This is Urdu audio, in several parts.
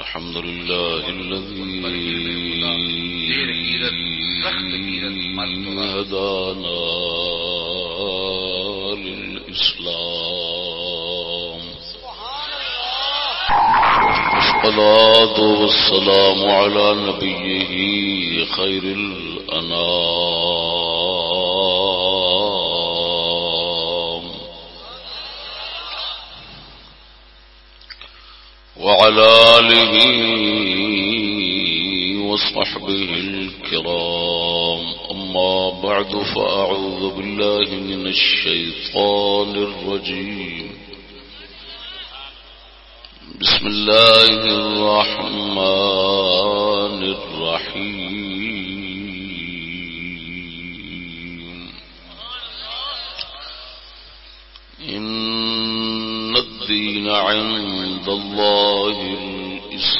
الحمد لله الذي هدانا للإسلام. الصلاة والسلام على نبيه خير الأنام. وعلى آله وصحبه الكرام. أما بعد فأعوذ بالله من الشيطان الرجيم. بسم الله الرحمن الرحيم. إن الدين عند الله الإسلام.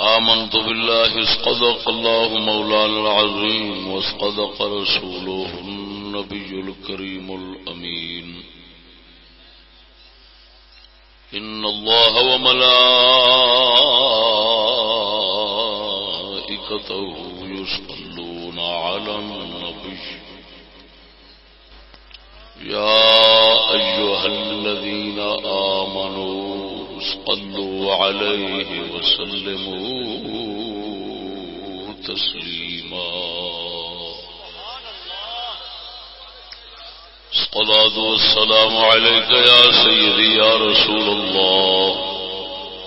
آمنت بالله اسقدق الله مولانا العظيم واسقدق رسوله النبي الكريم الأمين. إن الله وملائكته يصلون على النبي. يا أيها الذين آمنوا صلوا عليه وسلموا تسليما. الصلاة والسلام عليك يا سيدي يا رسول الله.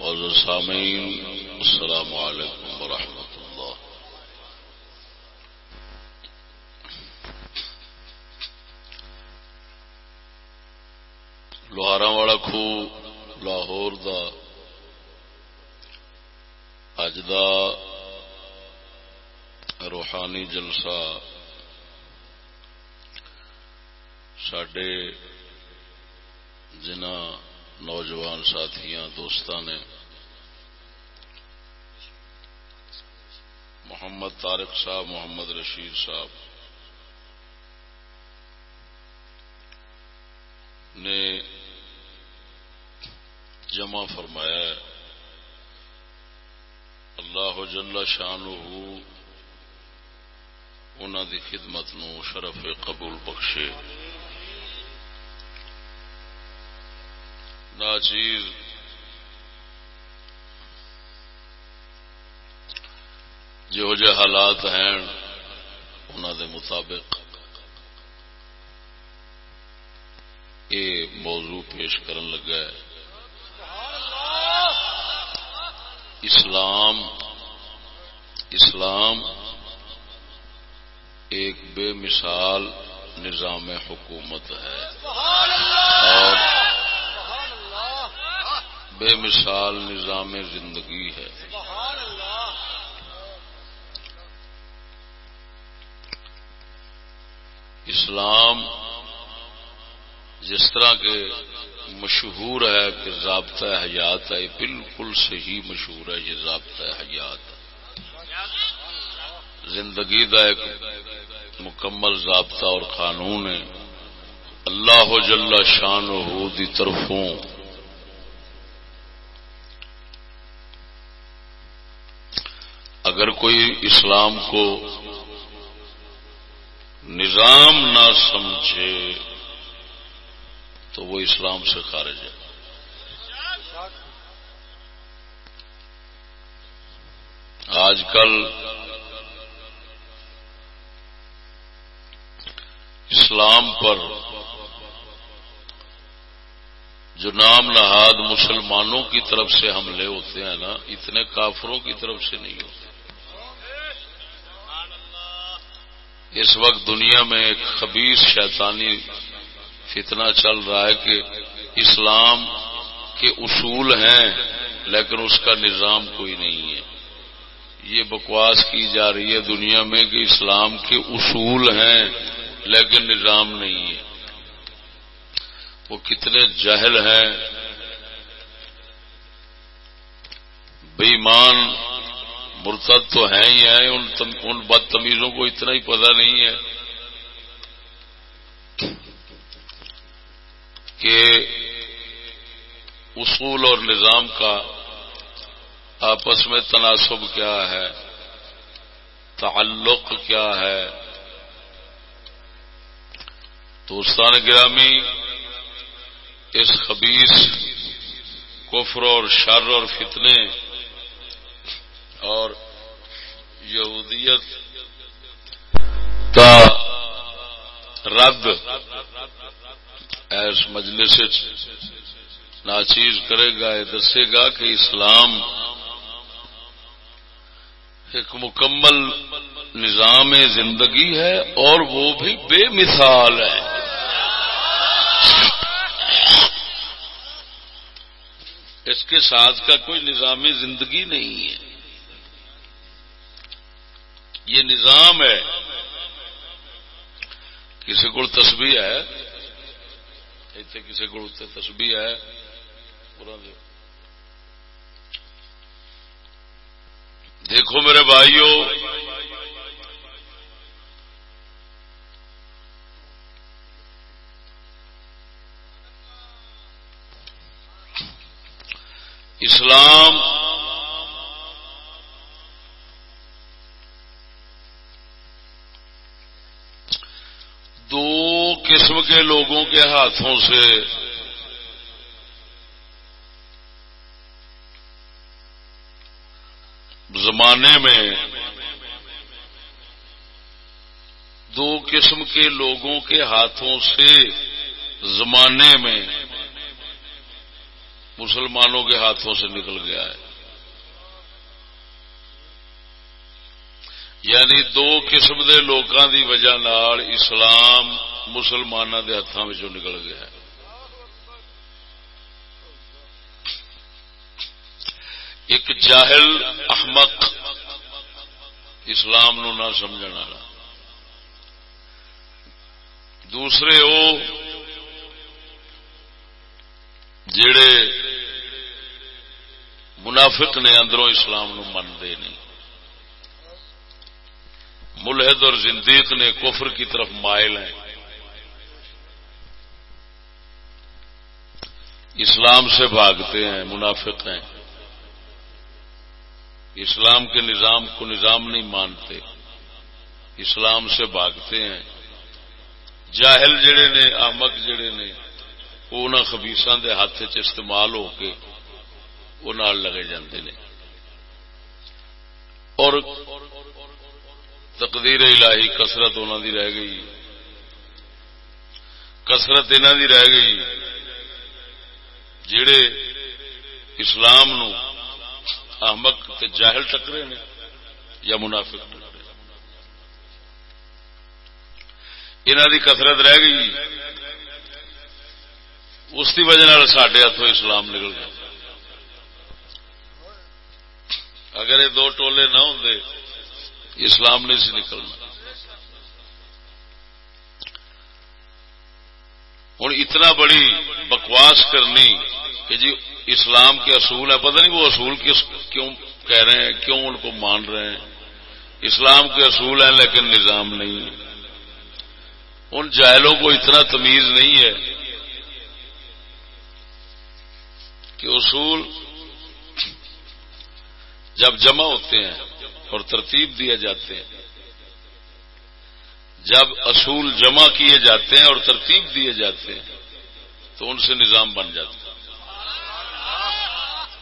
معزز سامعین، السلام علیکم ورحمۃ اللہ۔ لوہارا والا خو لاہور دا اج دا روحانی جلسہ سڈے جنہ نوجوان ساتھیاں، دوستاں نے محمد طارق صاحب، محمد رشید صاحب نے جمع فرمایا ہے، اللہ جل شان انہوں دی خدمت نو شرف قبول بخشے۔ ناچیر جو جہ حالات ہیں انہوں دے مطابق یہ موضوع پیش کرن لگا ہے۔ اسلام اسلام ایک بے مثال نظام حکومت ہے۔ اور بے مثال نظام زندگی ہے۔ اسلام جس طرح کے مشہور ہے کہ ضابطہ حیات ہے بالکل صحیح مشہور ہے، یہ ضابطہ حیات زندگی کا ایک مکمل ضابطہ اور قانون ہے۔ اللہ جل شان ہو دی طرفوں اگر کوئی اسلام کو نظام نہ سمجھے تو وہ اسلام سے خارج ہے۔ آج کل اسلام پر جو نام نہاد مسلمانوں کی طرف سے حملے ہوتے ہیں نا، اتنے کافروں کی طرف سے نہیں ہوتے۔ اس وقت دنیا میں ایک خبیص شیطانی فتنہ چل رہا ہے کہ اسلام کے اصول ہیں، لیکن اس کا نظام کوئی نہیں ہے۔ یہ بکواس کی جا رہی ہے دنیا میں کہ اسلام کے اصول ہیں، لیکن نظام نہیں ہے۔ وہ کتنے جہل ہیں۔ بےمان مرتد تو ہیں ہی ہیں، ان بدتمیزوں کو اتنا ہی پتہ نہیں ہے کہ اصول اور نظام کا آپس میں تناسب کیا ہے، تعلق کیا ہے۔ دوستان گرامی، اس خبیص کفر اور شر اور فتنے اور یہودیت کا رد ایس مجلس ناچیز کرے گا، یہ دسے گا کہ اسلام ایک مکمل نظام زندگی ہے اور وہ بھی بے مثال ہے۔ اس کے ساتھ کا کوئی نظام زندگی نہیں ہے۔ یہ نظام ہے، کسی کو تسبیح ہے اتنے کسی کو تسبیح ہے دیکھو میرے بھائیوں اسلام دو قسم کے لوگوں کے ہاتھوں سے۔ زمانے میں دو قسم کے لوگوں کے ہاتھوں سے زمانے میں مسلمانوں کے ہاتھوں سے نکل گیا ہے۔ یعنی دو قسم کے لوگوں کی وجہ اسلام مسلمانوں کے ہاتھوں میں نکل گیا ہے۔ ایک جاہل احمق اسلام نو نہ سمجھ والا۔ دوسرے وہ جڑے منافق نے اندروں اسلام نو منتے نہیں۔ ملحد اور زندیق نے کفر کی طرف مائل ہیں۔ اسلام سے بھاگتے ہیں، منافق ہیں۔ اسلام کے نظام کو نظام نہیں مانتے۔ اسلام سے بھاگتے ہیں۔ جاہل جڑے نے آمک جڑے نے، وہ خبیسان دے ہاتھ چ استعمال ہو کے وہ لگے جاندے نے۔ اور تقدیر الہی کسرت انہوں دی رہ گئی۔ کسرت انہوں دی رہ گئی۔ جڑے اسلام نو احمق تے جاہل ٹکرے نے یا منافق ٹکرے۔ انہوں دی کسرت رہ گئی۔ اس کی وجہ سڈے ہاتھوں اسلام نکل گیا۔ اگر یہ دو ٹولے نہ ہوں اسلام نہیں سی نکلنا۔ ہوں اتنا بڑی بکواس کرنی کہ جی اسلام کے اصول ہے پتہ نہیں وہ اصول کس کیوں کہہ رہے ہیں، کیوں ان کو مان رہے ہیں۔ اسلام کے اصول ہیں لیکن نظام نہیں۔ ان جائلوں کو اتنا تمیز نہیں ہے کہ اصول جب جمع ہوتے ہیں اور ترتیب دیے جاتے ہیں۔ جب اصول جمع کیے جاتے ہیں اور ترتیب دیے جاتے ہیں، تو ان سے نظام بن جاتا ہے۔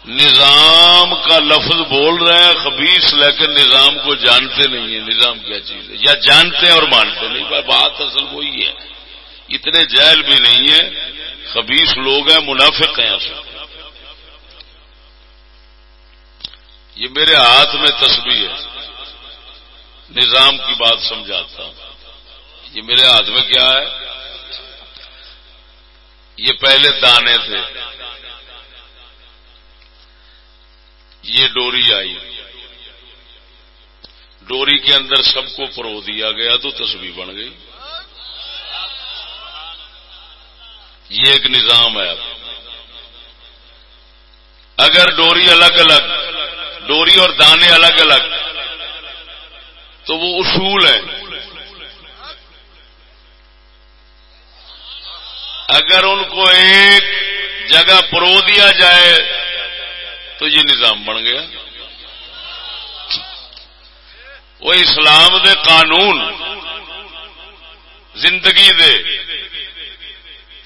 نظام کا لفظ بول رہے ہیں، خبیص، لیکن نظام کو جانتے نہیں ہیں۔ نظام کیا چیز ہے؟ یا جانتے ہیں اور مانتے نہیں۔ بات اصل وہی ہے۔ اتنے جہل بھی نہیں ہے خبیص لوگ ہیں، منافق ہیں اصل۔ یہ میرے ہاتھ میں تصویر ہے۔ نظام کی بات سمجھاتا ہوں۔ یہ میرے ہاتھ میں کیا ہے؟ یہ پہلے دانے تھے۔ یہ ڈوری آئی۔ ڈوری کے اندر سب کو پرو دیا گیا تو تصویر بن گئی۔ یہ ایک نظام ہے۔ اگر ڈوری الگ الگ ڈوری اور دانے الگ الگ۔ تو وہ اصول ہیں۔ اگر ان کو ایک جگہ پرو دیا جائے، تو یہ نظام بن گیا۔ وہ اسلام دے قانون، زندگی دے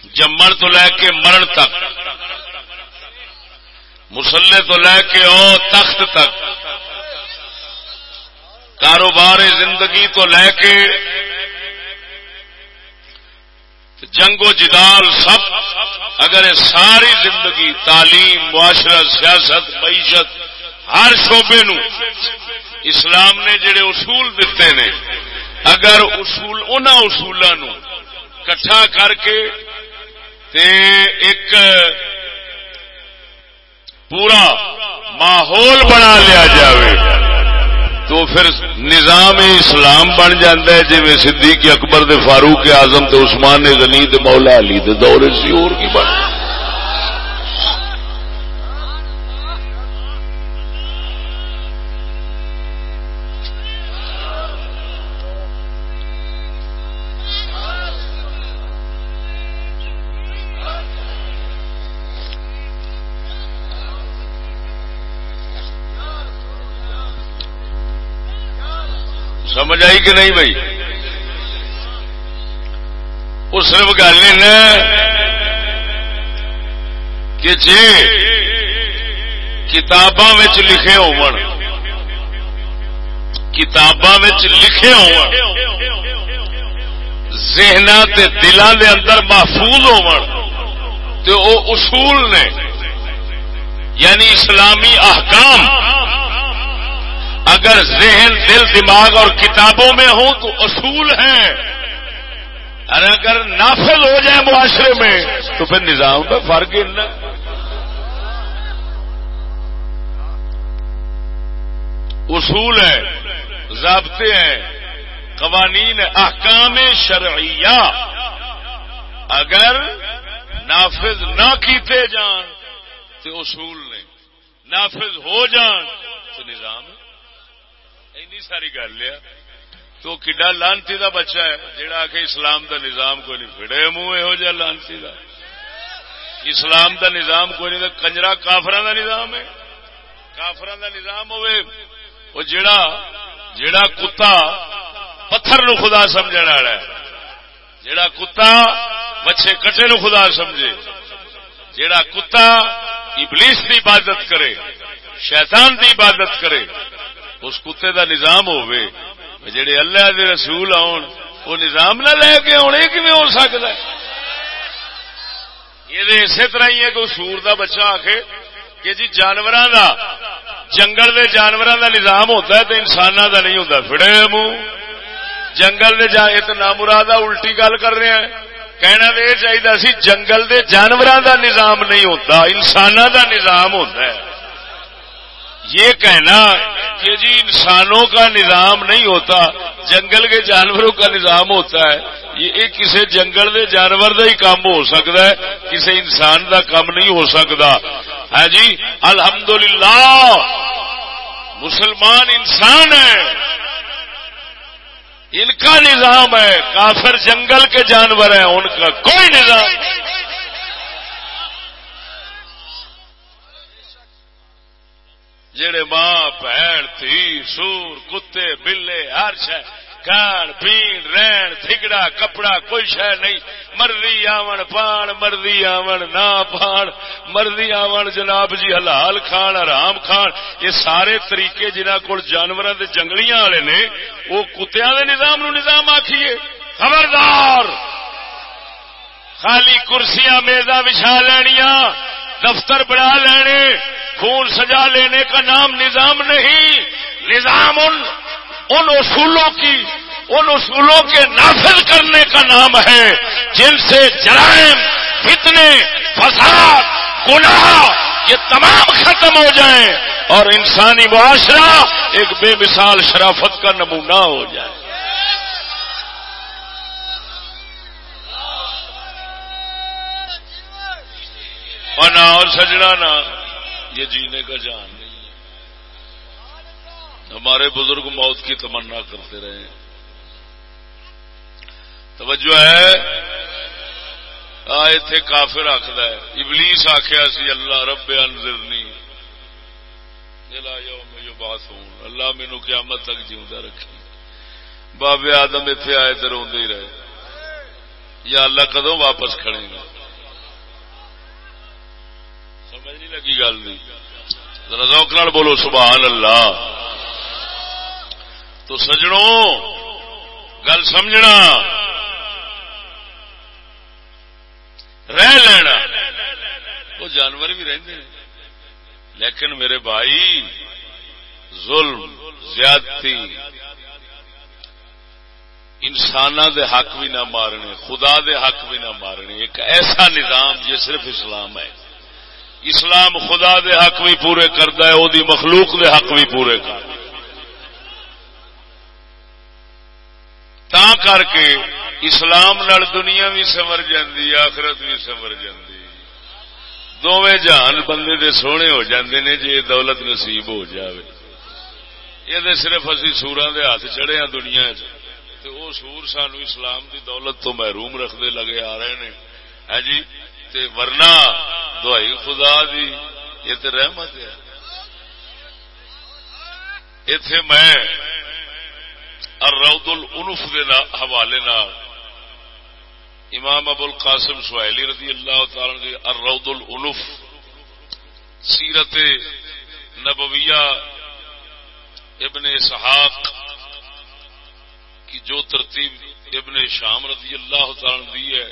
جمن تو لے کے مرن تک۔ مسلے تو لے کے او تخت تک۔ کاروبار زندگی تو لے کے جنگ و جدال سب، اگر ساری زندگی تعلیم معاشرت سیاست، معیشت، ہر شعبے نو اسلام نے جڑے اصول دیتے نے، اگر اصول ان اصولوں کٹھا کر کے تے ایک پورا ماحول بنا لیا جاوے، تو پھر نظام اسلام بن جاتا ہے جی صدیق اکبر دے فاروق اعظم تے عثمان غنی دے مولا علی دے دور سی، اور کی بن آئی کہ نہیں بھائی؟ وہ صرف گل کہ جی کتاباں لکھے ہو کتاباں لکھے ہو ذہن دلان دے اندر محفوظ ہو اصول نے یعنی اسلامی احکام اگر ذہن، دل، دماغ اور کتابوں میں ہوں تو اصول ہیں۔ اور اگر نافذ ہو جائے معاشرے میں تو پھر نظام میں فرق ہی اصول ہے ضابطے ہیں، قوانین احکام شرعیہ۔ اگر نافذ نہ کیتے جان تو اصول نے نافذ ہو جان تو نظام ہے۔ ساری گل لیا تو کڈا لانتی دا بچہ ہے جڑا کہ اسلام دا نظام کو نہیں فڑے منہ یہو جہ لانتی دا اسلام دا نظام کوئی نہیں کنجرا کافر دا نظام ہے کافر دا نظام ہوئے وہ جڑا جڑا کتا پتھر نو خدا سمجھ والا ہے جڑا کتا بچے کٹے نو خدا سمجھے جڑا کتا ابلیس دی عبادت کرے شیطان دی عبادت کرے اس کتے دا نظام ہوئے جڑے اللہ دے رسول آن وہ نظام نہ لے کے آنے کی ہو سکتا ہے؟ یہ اسی طرح ہی ہے کہ سور دا بچہ آ کے کہ جی جانور دا، جنگل دے جانوروں دا نظام ہوتا ہے تو انسان دا نہیں ہوتا، فڑے منہ جنگل دے جا یہ تو الٹی گل کر رہے ہیں۔ کہنا تو یہ چاہیے سی، جنگل دے جانوروں دا نظام نہیں ہوتا انسان دا نظام ہوتا ہے۔ یہ کہنا کہ جی انسانوں کا نظام نہیں ہوتا، جنگل کے جانوروں کا نظام ہوتا ہے، یہ کسی جنگل کے جانور کا ہی کام ہو سکتا ہے کسی انسان کا کام نہیں ہو سکتا۔ ہے جی؟ الحمدللہ، مسلمان انسان ہے۔ ان کا نظام ہے، کافر جنگل کے جانور ہیں، ان کا کوئی نظام۔ جڑے ماں، بہن، تھی، سور، کتے، بلے، ہر شہ کھان، پین، رہن، تھگڑا، کپڑا، کوئی شہ نہیں۔ مرضی آون، پان مرضی آون، نہ پان مرضی آون، جناب جی حلال کھان آرام کھان۔ یہ سارے طریقے جنہ کو جانور جنگلیاں والے نے، وہ کتیا نظام نو نظام آخیے خبردار! خالی کرسیاں میزا بچھا لینیاں۔ دفتر بنا لینے، خون سجا لینے کا نام نظام نہیں۔ نظام ان ان اصولوں کی، ان اصولوں کے نافذ کرنے کا نام ہے، جن سے جرائم، فتنے، فساد، گناہ، یہ تمام ختم ہو جائیں اور انسانی معاشرہ ایک بے مثال شرافت کا نمونہ ہو جائے۔ اور سجنا نا یہ جینے کا جان نہیں ہے۔ ہمارے بزرگ موت کی تمنا کرتے رہے توجہ ہے۔ اتے کافر آخد ہے۔ ابلیس آخیا سی، اللہ رب انذرنی جو بات ہوں اللہ مینو قیامت تک جیوا رکھی بابے آدم اتے آئے تو روندے ہی رہے۔ یا اللہ کدو واپس کھڑے گا سمجھ نہیں لگی گل نہیں بولو، سبحان اللہ۔ تو سجڑوں گل سمجھنا۔ رہ لینا۔ وہ جانور بھی رہتے ہیں۔ لیکن میرے بھائی، ظلم زیادتی۔ انسان دے حق بھی نہ مارنے، خدا دے حق بھی نہ مارنے۔ ایک ایسا نظام یہ صرف اسلام ہے۔ اسلام خدا دے حق بھی پورے کرتا ہے وہ مخلوق دے حق بھی پورے کر کر کے اسلام نال دنیا بھی سمر جاندی، آخرت بھی سمر جاندی۔ دونوں جہان بندے دے سونے ہو جاندے نے جی دولت نصیب ہو جاوے۔ یہ صرف اسی سورا دے ہاتھ چڑھے ہیں دنیا وہ سور سانو اسلام دی دولت تو محروم رکھتے لگے آ رہے ہیں جی؟ تے ورنہ دوائی خدا دی، یہ تو رحمت ہے۔ اتے میں الروض الانف دے حوالے نال امام ابو القاسم سہیلی رضی اللہ تعالی دی الروض الانف سیرت نبویہ ابن اسحاق کی جو ترتیب ابن شام رضی اللہ تعالی دی ہے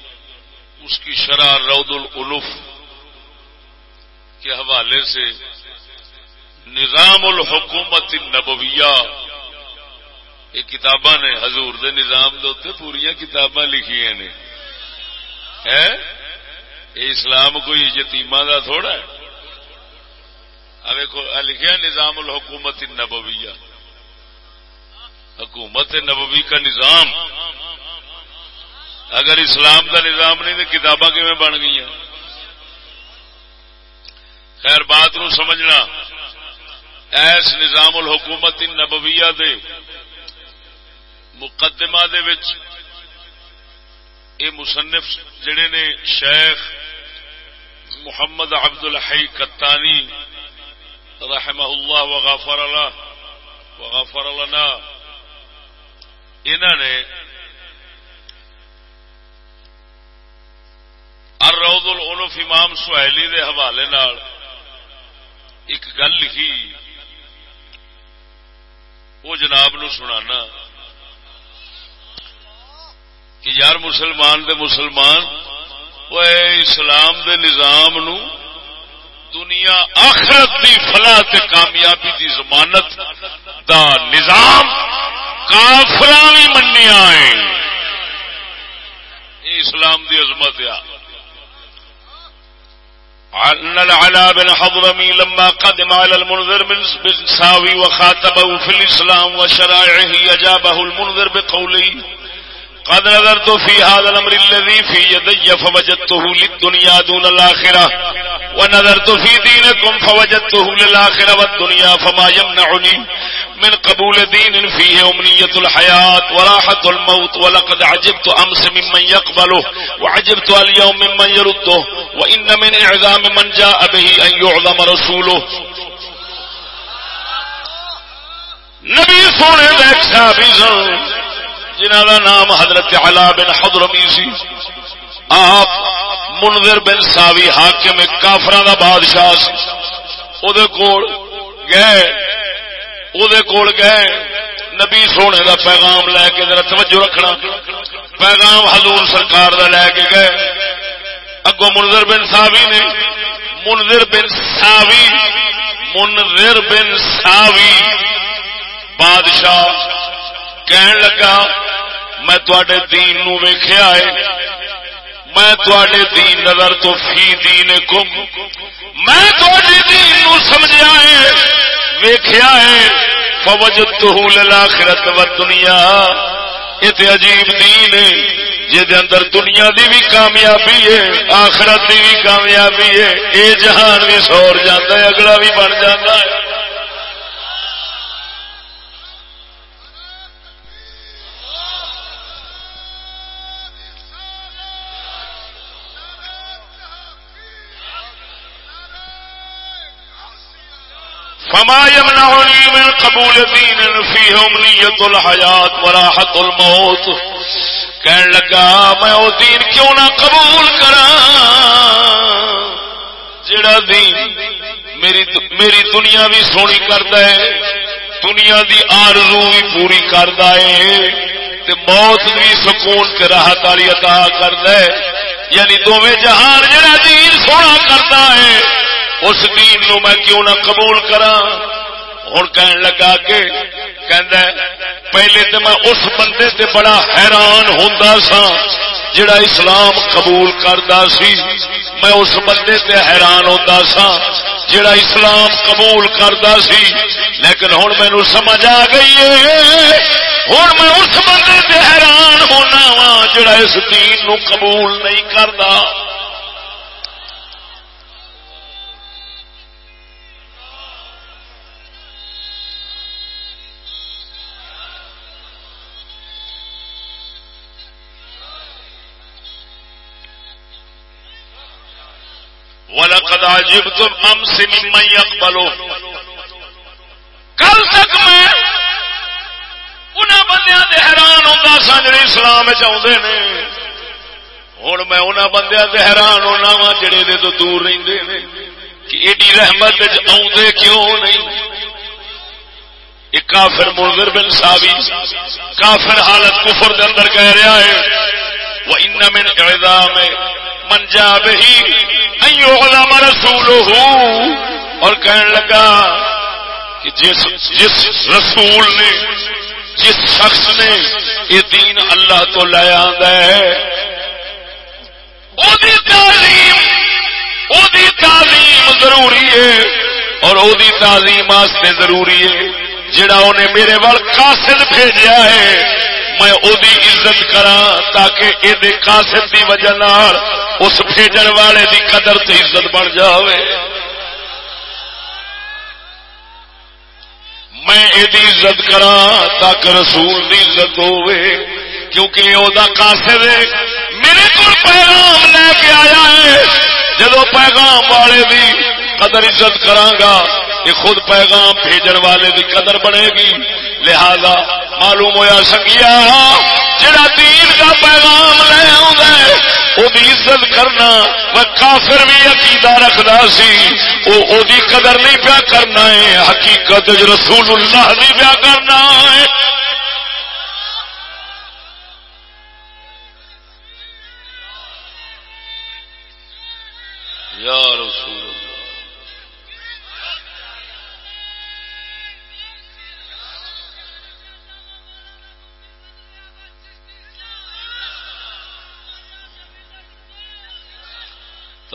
اس کی شرح رود الف کے حوالے سے نظام الحکومت نبویہ یہ کتاباں نے، حضور دے نظام دے پوریا کتاباں لکھی نے۔ یہ اسلام کوئی یتیما کا تھوڑا ہے۔ لکھا نظام الحکومت نبویہ حکومت نبوی کا نظام۔ اگر اسلام کا نظام نہیں تو کتاباں کیون بن گئی خیر بات نو سمجھنا، ایس نظام الحکومت نبویہ دے، مقدمہ دے وچ اے مصنف جڑے نے شیخ محمد عبد الحی کتانی رحمہ اللہ وغافر اللہ وغافر لنا انہوں نے الروض العنف امام سہیلی دے حوالے نال ایک گل لکھی۔ وہ جناب نو سنانا کہ یار مسلمان دے مسلمان، وہ اسلام دے نظام نو دنیا آخرت دی فلاح تے کامیابی دی ضمانت دا نظام کافر بھی منیا ہے اسلام دی عظمت آ۔ أن العلا بن حضرمي لما قدم على المنذر بن ساوي وخاتبه في الإسلام وشرائعه أجابه المنذر بقوله قد نظرت في هذا الأمر الذي في يدي فوجدته للدنيا دون الآخرة. ونظرت في دينكم فوجدته للآخرة والدنيا فما يمنعني من قبول دين فيه أمنية الحياة وراحة الموت. ولقد عجبت أمس ممن يقبله وعجبت اليوم ممن يرده. وإن من إعظام من جاء به أن يعظم رسوله. نبی سونے دیکھ صحابی سن جنہ کا نام حضرت علا بن حضرمی سی، آپ منذر بن ساوی حاکم کافران دا بادشاہ سی۔ او دے کول گئے کول گئے، نبی سونے دا پیغام لے کے ذرا توجہ رکھنا۔ پیغام حضور سرکار دا لے کے گئے۔ اگو منظر بن ساوی نے منظر بن ساوی منظر بن ساوی بادشاہ کہن لگا، میں تے دین نو ویخیا ہے، میں تے دین نظر تو فی دین کم میں تھوڑی دین نو سمجھا ہے ویخیا ہے فوج تو لاخرت و دنیا یہ عجیب دین ہے جہد اندر دنیا دی بھی کامیابی ہے، آخرت دی بھی کامیابی ہے یہ جہان بھی سور جاتا ہے، اگلا بھی بن جاتا ہے۔ فما يمنعني من قبول دين فيه امنية الحياة وراحة الموت. کہن لگا، میں وہ دین کیوں نہ قبول کرا جڑا دین میری میری دنیا بھی سونی کرتا ہے، دنیا دی آرزو بھی پوری کرتا ہے، تے موت بھی سکون تے راحت والی عطا کرتا ہے۔ یعنی دونوں جہان جڑا دین سونا کرتا ہے اس دین نو میں کیوں نہ قبول کرا ہوں کہن لگا کہ پہلے تو میں اس بندے تے بڑا حیران ہوں سا جڑا اسلام قبول کرتا سی۔ میں اس بندے تے حیران ہوتا سا جڑا اسلام قبول کرتا سی۔ لیکن ہوں مینو سمجھ آ گئی ہے ہوں میں اس بندے تے حیران ہونا وا جڑا اس دین نو قبول نہیں کرتا وَلَقَدْ عَجِبْتُمْ أَمْسِ مِمَّنْ يَقْبَلُ کل تک میں انہاں بندیاں دے حیران ہوندا سا جڑے اسلام وچ اوندے نے۔ ہن میں انہاں بندیاں دے حیران ہونا وا جڑے دے تو دور رہندے نے۔ کہ ایڈی رحمت وچ اوندے کیوں نہیں؟ ایک کافر منذر بن ساوی کافر حالت کفر دے اندر کہہ رہا ہے، وَإِنَّ مِنْ اِعْذَامِ من جا بہی علم رسول اور کہنے لگا کہ جس جس رسول نے، جس شخص نے یہ دین اللہ تو لیا ہے تعلیم تعلیم ضروری ہے، اور وہ تعلیم واسطے ضروری ہے، جڑا انہیں میرے وال قاصد بھیجا ہے میں وہ عزت کرا تاکہ یہ قاصد کی وجہ اس بھیجن والے دی قدر تے عزت بن جاوے۔ میں یہ عزت کرا تاکہ رسول دی عزت ہوے کیونکہ وہ کاسر میرے کو پیغام لے کے آیا ہے۔ جدو پیغام والے دی قدر عزت کرانگا یہ خود پیغام بھیجن والے دی قدر بنے گی۔ لہذا معلوم ہویا سنگیا، جڑا دین کا پیغام لے آ عزت کرنا میں کافر بھی عقیدہ رکھنا سی۔ وہ قدر نہیں پیا کرنا ہے، حقیقت رسول اللہ نہیں پیا کرنا ہے۔ یا رسول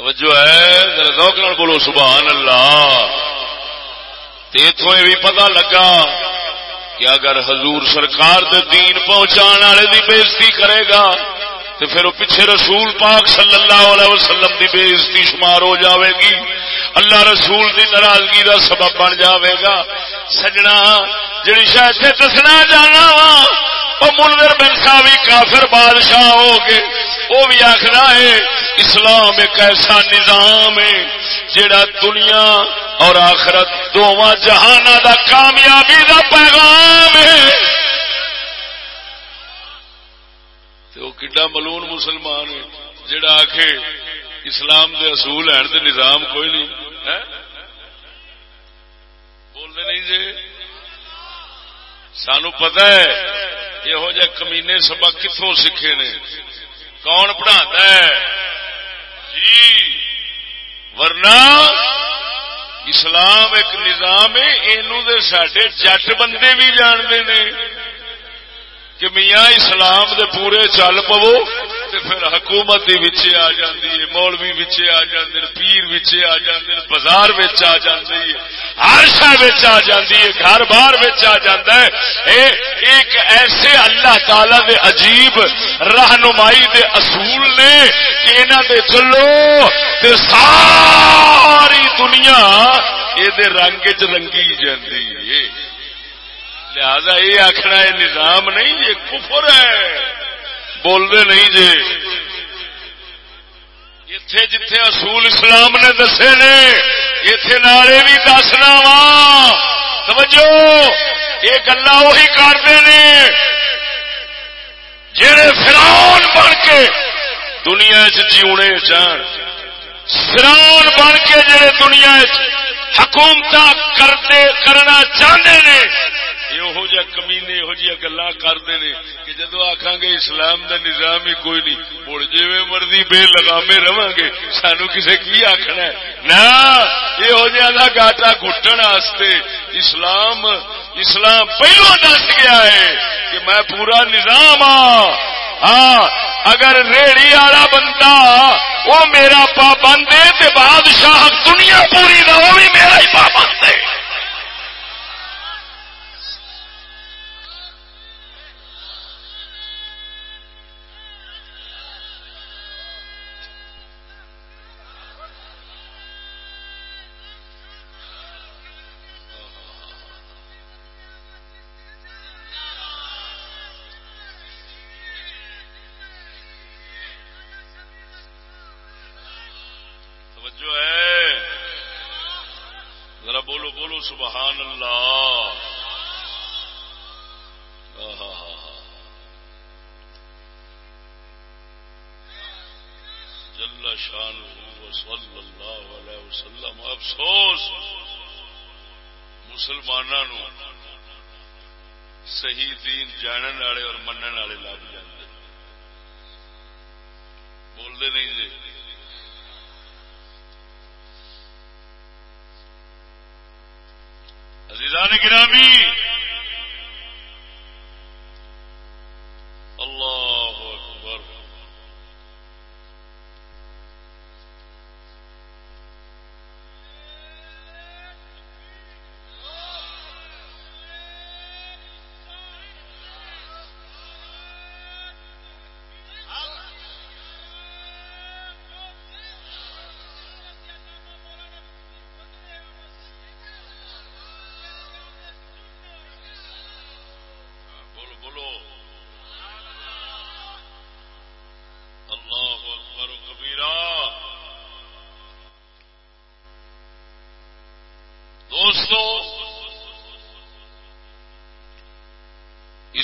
توجہ ہے روک بولو، سبحان اللہ۔ اتوں یہ بھی پتا لگا کہ اگر حضور سرکار دے دین پہنچا والے دی بےزتی کرے گا تو پھر وہ پیچھے رسول پاک صلی اللہ علیہ وسلم دی بےزتی شمار ہو جاوے گی۔ اللہ رسول دی ناراضگی دا سبب بن جاوے گا۔ سجنا، جڑی شاید دسنا جانا وا وہ منظر بن بھی کافر بادشاہ ہو گئے۔ وہ بھی آخر ہے، اسلام ایک ایسا نظام ہے جڑا دنیا اور آخرت دونوں جہان دا کامیابی دا پیغام ہے۔ وہ کڈا ملون مسلمان ہے؟ جڑا آخ اسلام دے اصول ہیں تو نظام کوئی نہیں بولتے نہیں جی؟ سانو پتا ہے، یہو جہ کمینے سبق کتوں سیکھے نے، کون پڑھا ہے؟ جی ورنہ اسلام ایک نظام ہے یہ سڈے جٹ بندے بھی جانتے ہیں کہ میاں اسلام دے پورے چل پو پھر حکومت ہی آ جاندی ہے، مولوی بچے آ جاندے پیر بچے آ جاندے بازار بچ آ جاندی ہے ہر شہر آ جاندی ہے، گھر باہر آ جاندا ہے۔ اے ایک ایسے اللہ تعالی دے عجیب رہنمائی دے اصول نے کہ انہاں دے چلو تے ساری دنیا اے دے رنگ چ رنگی جاندی ہے۔ لہذا یہ آخنا یہ نظام نہیں یہ کفر ہے۔ بولتے نہیں جی۔ اتے جتھے اصول اسلام نے دسے نے اتے نعرے بھی دسنا وا۔ سمجھو یہ گلا وہی کرتے ہیں جڑے فراؤن بن کے دنیا چیونے چان فراؤن بن کے جڑے دنیا حکومت کرتے کرنا چاہتے ہیں یہو جہ کمینے، یہو جہاں گلا کرتے ہیں کہ جدو آخان گے اسلام دا نظام ہی کوئی نہیں، مڑ جی مرضی بے لگامے رہا گے، سانو کسے کی آخنا نہ، یہو جہاں گاٹا گٹن واسطے اسلام اسلام پہلو دس گیا ہے کہ میں پورا نظام ہاں ہاں اگر ریڑی والا بندہ وہ میرا پابند ہے بادشاہ دنیا پوری کا وہ بھی میرا ہی پابند ہے۔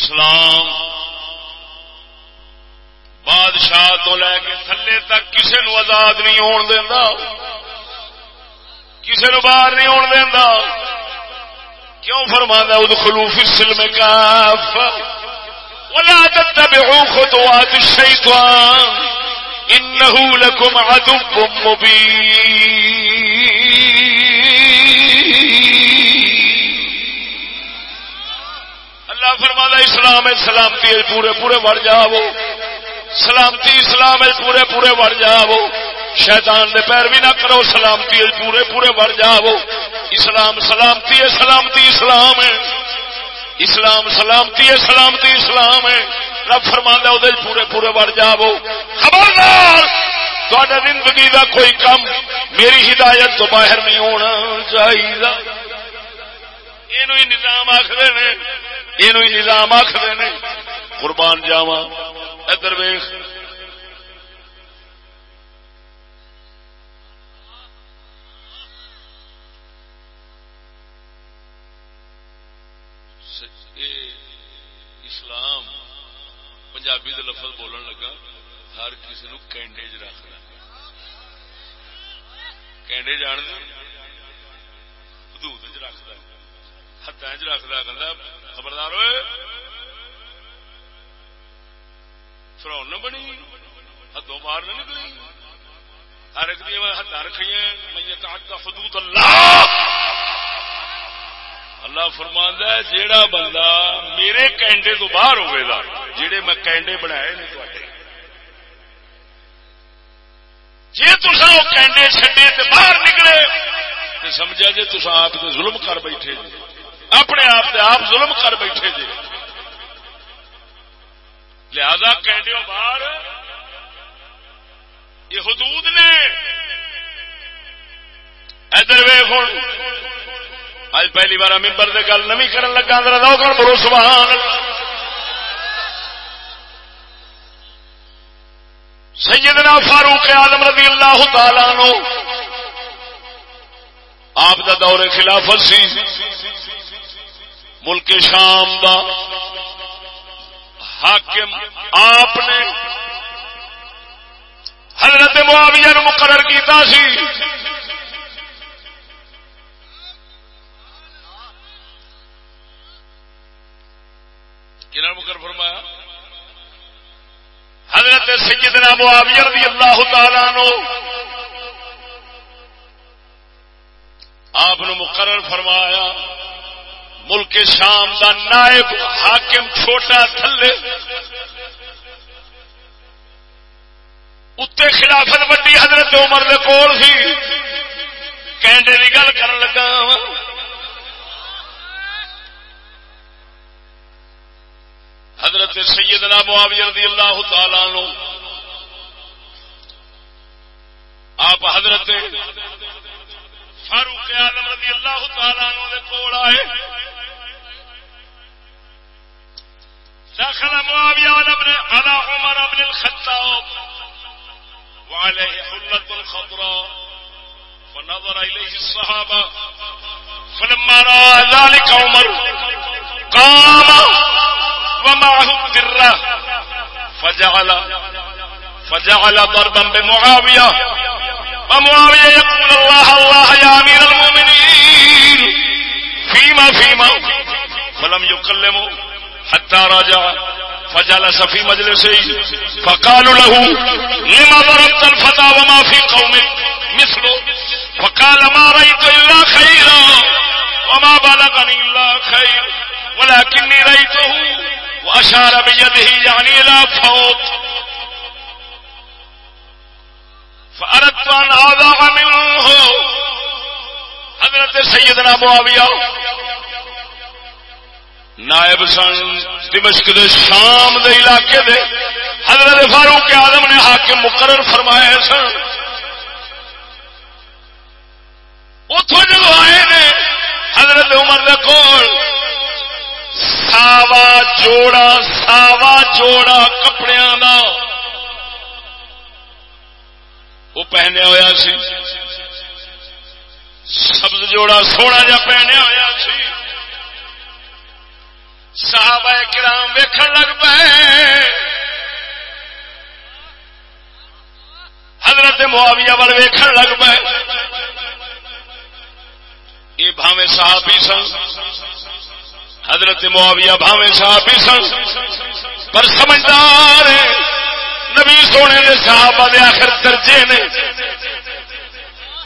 اسلام۔ بادشاہ تو لے کے تھلے تک کسی نو آزاد نہیں ہون دینا کسی نو باہر نہیں ہون دینا کیوں فرما اد خلوف سلم کاف ولا تتبعوا خطوات الشيطان انه لكم عدو مبين اللہ فرما اسلام سلامتی پورے پورے بڑ جاو سلامتی اسلام پورے پورے بڑ جاو شیطان دے پیر بھی نہ کرو، سلامتی پورے پورے بڑ جاو اسلام سلامتی ہے، سلامتی اسلام ہے۔ اسلام سلامتی ہے، سلامتی اسلام ہے۔ رب فرما وہ پورے پورے بڑ جاو خبردار! زندگی کا کوئی کم میری ہدایت تو باہر نہیں ہونا چاہیے یہ نظام آخر نے۔ یہ نظام آخر نے۔ قربان جاوا ادھر ویخ اسلام پنجابی دے لفظ بولن لگا، ہر کسی نو کینڈے چ رکھنا کینڈے جان دودھ چ رکھتا ہاتھ چ رکھتا کہ خبردار ہوئے۔ فراؤ نہ بنی ہاتھوں باہر نہ نکلی۔ ہر ایک دیا ہاتھ رکھی ہیں میں کا حدود اللہ۔ اللہ فرمان ہے، جیڑا بندہ میرے کینڈے تو باہر ہوئے گا جہے میں کینڈے بنائے نہیں جی تصا وہ کینڈے چڈے تو باہر نکلے تو سمجھا جی تصا آپ ظلم کر بیٹھے جی۔ اپنے آپ سے آپ ظلم کر بیٹھے جی۔ لہذا کینڈے باہر یہ حدود نے۔ ادھر ویخ اج پہلی بار ممبر سے گل نمی کرن لگا دو کر برو سبحان سیدنا فاروق آدم رضی اللہ تعالی نو آپ دا دور خلافت سی۔ ملک شام دا حاکم آپ نے حضرت معاویہ نو مقرر کیتا سی۔ مقرر فرمایا؟ حضرت سیدنا معاویہ رضی اللہ تعالی نو آپ مقرر فرمایا۔ ملک شام دا نائب حاکم چھوٹا تھلے اتنے خلافت وڈی حضرت عمر دے کول سی۔ کینڈے کی گل کر لگا حضرت سیدنا معاویہ رضی اللہ تعالی نو آپ حضرت فاروق آدم رضی اللہ تعالی نو دے کول آئے۔ دخل معاویہ على عمر بن الخطاب. وعليه حلة خضراء. فنظر إليه الصحابة. فلما رأى ذلك عمر قام ومعه الدرة. فجعل فجعل ضربا بمعاوية. ومعاوية يقول الله الله يا أمير المؤمنين. فيما فيما فلم يكلموا حتى راجع فجلس في مجلسه فقالوا له، لما ضربت الفتى وما في قوم؟ مثله فقال، ما رأيت إلا خيرا، وما بلغني إلا خير، ولكني رأيته، وأشار بيده يعني إلى فوق. فأردت أن أضع منه حضرت سيدنا معاوية نائب سن دمشق دے شام دے علاقے دے۔ حضرت فاروق آدم نے حاکم مقرر فرمایا سن۔ اتوں جب آئے نے حضرت عمر دے کول، ساوا جوڑا ساوا جوڑا کپڑے دا۔ وہ پہنیا ہوا سی۔ سبز جوڑا سونا جا پہنیا ہوا سی۔ صحابہ کرام ویکھن لگ پے۔ حضرت معاویہ وال ویکھن لگ پے۔ یہ بھاوے صحابی سن۔ حضرت معاویہ بھاوے صحابی سن۔ پر سمجھدار نبی سونے نے صحابہ دے آخر درجے نے۔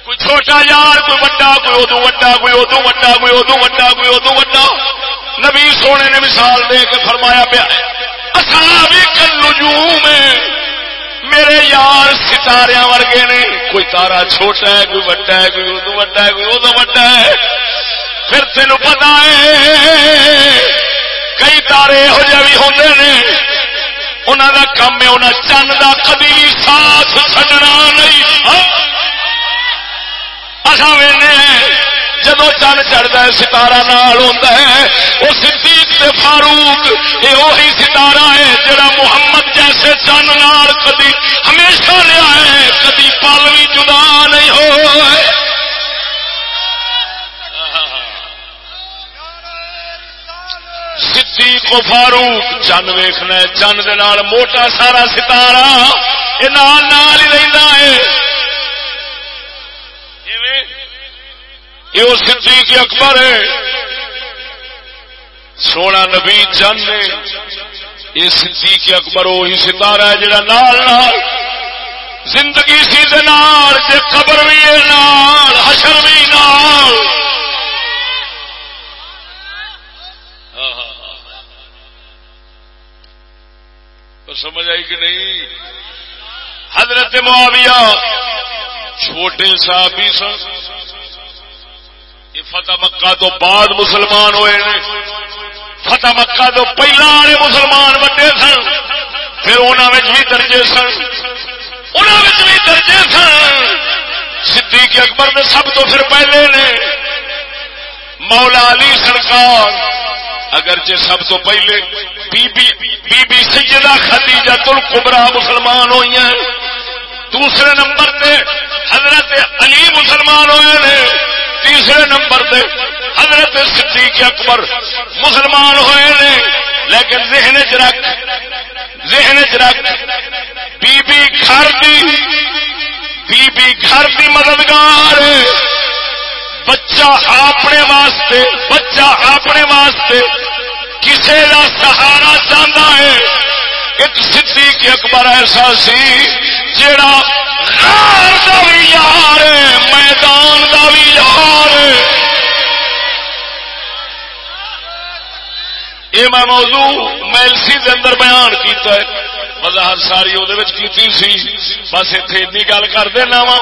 کوئی چھوٹا یار، کوئی وڈا، کوئی ادو وڈا، کوئی ادو وڈا، کوئی ادو وڈا، کوئی ادو وڈا۔ نبی سونے نے مثال دے کے فرمایا پیا میں میرے یار ستارے ورگے نے، کوئی تارا چھوٹا ہے، کوئی وڈا ہے، کوئی ادو وڈا ہے، کوئی ادو وڈا ہے، پھر تین پتا ہے، کئی تارے یہو جہ بھی ہوں نے انہوں کا کام ہے انہیں چند کا کدی ساتھ چڈنا نہیں ہاں? اصا وے جدو چند چڑھتا ہے ستارا نال ہوتا ہے۔ وہ صدیق تے فاروق، یہ وہی ستارہ ہے جڑا محمد جیسے چند نال کدی ہمیشہ لیا ہے، کدی پل بھی جدا نہیں ہو صدیق و فاروق چند ویخنا چند موٹا سارا ستارہ، یہ نال نال ہی رہتا ہے۔ یہ وہ صدیق اکبر ہے۔ سونا نبی جن ہے یہ صدیق اکبر وہی ستارہ ہے جڑا نال نال زندگی سی دار جی تے قبر وی نال، حشر بھی نال۔ سمجھ آئی کہ نہیں؟ حضرت معاویہ چھوٹے صحابی سن۔ یہ فتح مکہ تو بعد مسلمان ہوئے نے. فتح مکہ تو پہلا والے مسلمان بنے سن. پھر انہوں بھی درجے سن. انہوں بھی درجے سن. صدیق اکبر نے سب تو پھر پہلے نے. مولا علی سرکار. اگرچہ سب تو پہلے بی بی بی بی سیدہ خدیجہ تل مسلمان ہوئی ہیں. دوسرے نمبر تے حضرت علی مسلمان ہوئے نے. تیسرے نمبر تے حضرت صدیق اکبر مسلمان ہوئے نے، لیکن ذہن چ رکھ، ذہن چ رکھ، بی بی گھر دی، بی بی گھر دی مددگار، بچہ اپنے واسطے، بچہ اپنے واسطے کسی کا سہارا چاہتا ہے۔ ایک صدیق اکبر ایسا سی جڑا غار دا بھی یار میدان دا بھی یار یہ میں موضوع میلسی دے اندر بیان کیتا ہے۔ وضاحت ساری وہ سی۔ بس اتنے گل کر دینا وا۔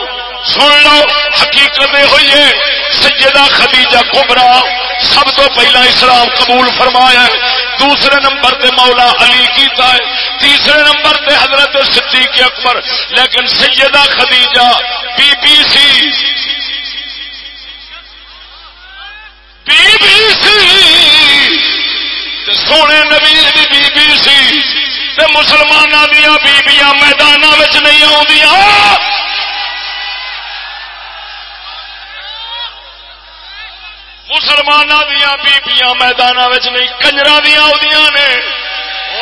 سن لو، حقیقت ہوئی ہے۔ سیدہ خدیجہ کبرا سب تو پہلا اسلام قبول فرمایا ہے۔ دوسرے نمبر تے مولا علی کیتا ہے۔ تیسرے نمبر تے حضرت صدیق اکبر۔ لیکن سیدہ خدیجہ بی بی سی۔ بی بی سی۔ سونے نبی بی بی سی۔ مسلمانوں دیا بیبیاں میدان نہیں آ مسلمانوں دیا بیبیاں میدان نہیں کنجر دیا آدی نے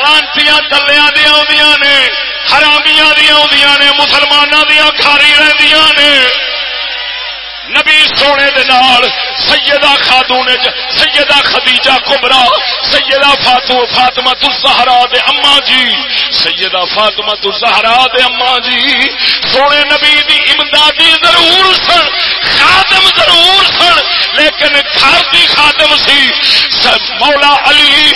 لانتی تلیا دیا آدی نے، حرامیاں دیا آدی نے مسلمانوں دیا کھاری رہدی نے۔ نبی سونے دے نال، سیدہ خاتون سیدہ خدیجہ کبرا سیدہ فاطمہ فاطمہ الزہرا دے اما جی سیدہ فاطمہ الزہرا دے اما جی۔ سونے نبی دی امدادی ضرور سن، خادم ضرور سن، لیکن گھر دی خادم سی مولا علی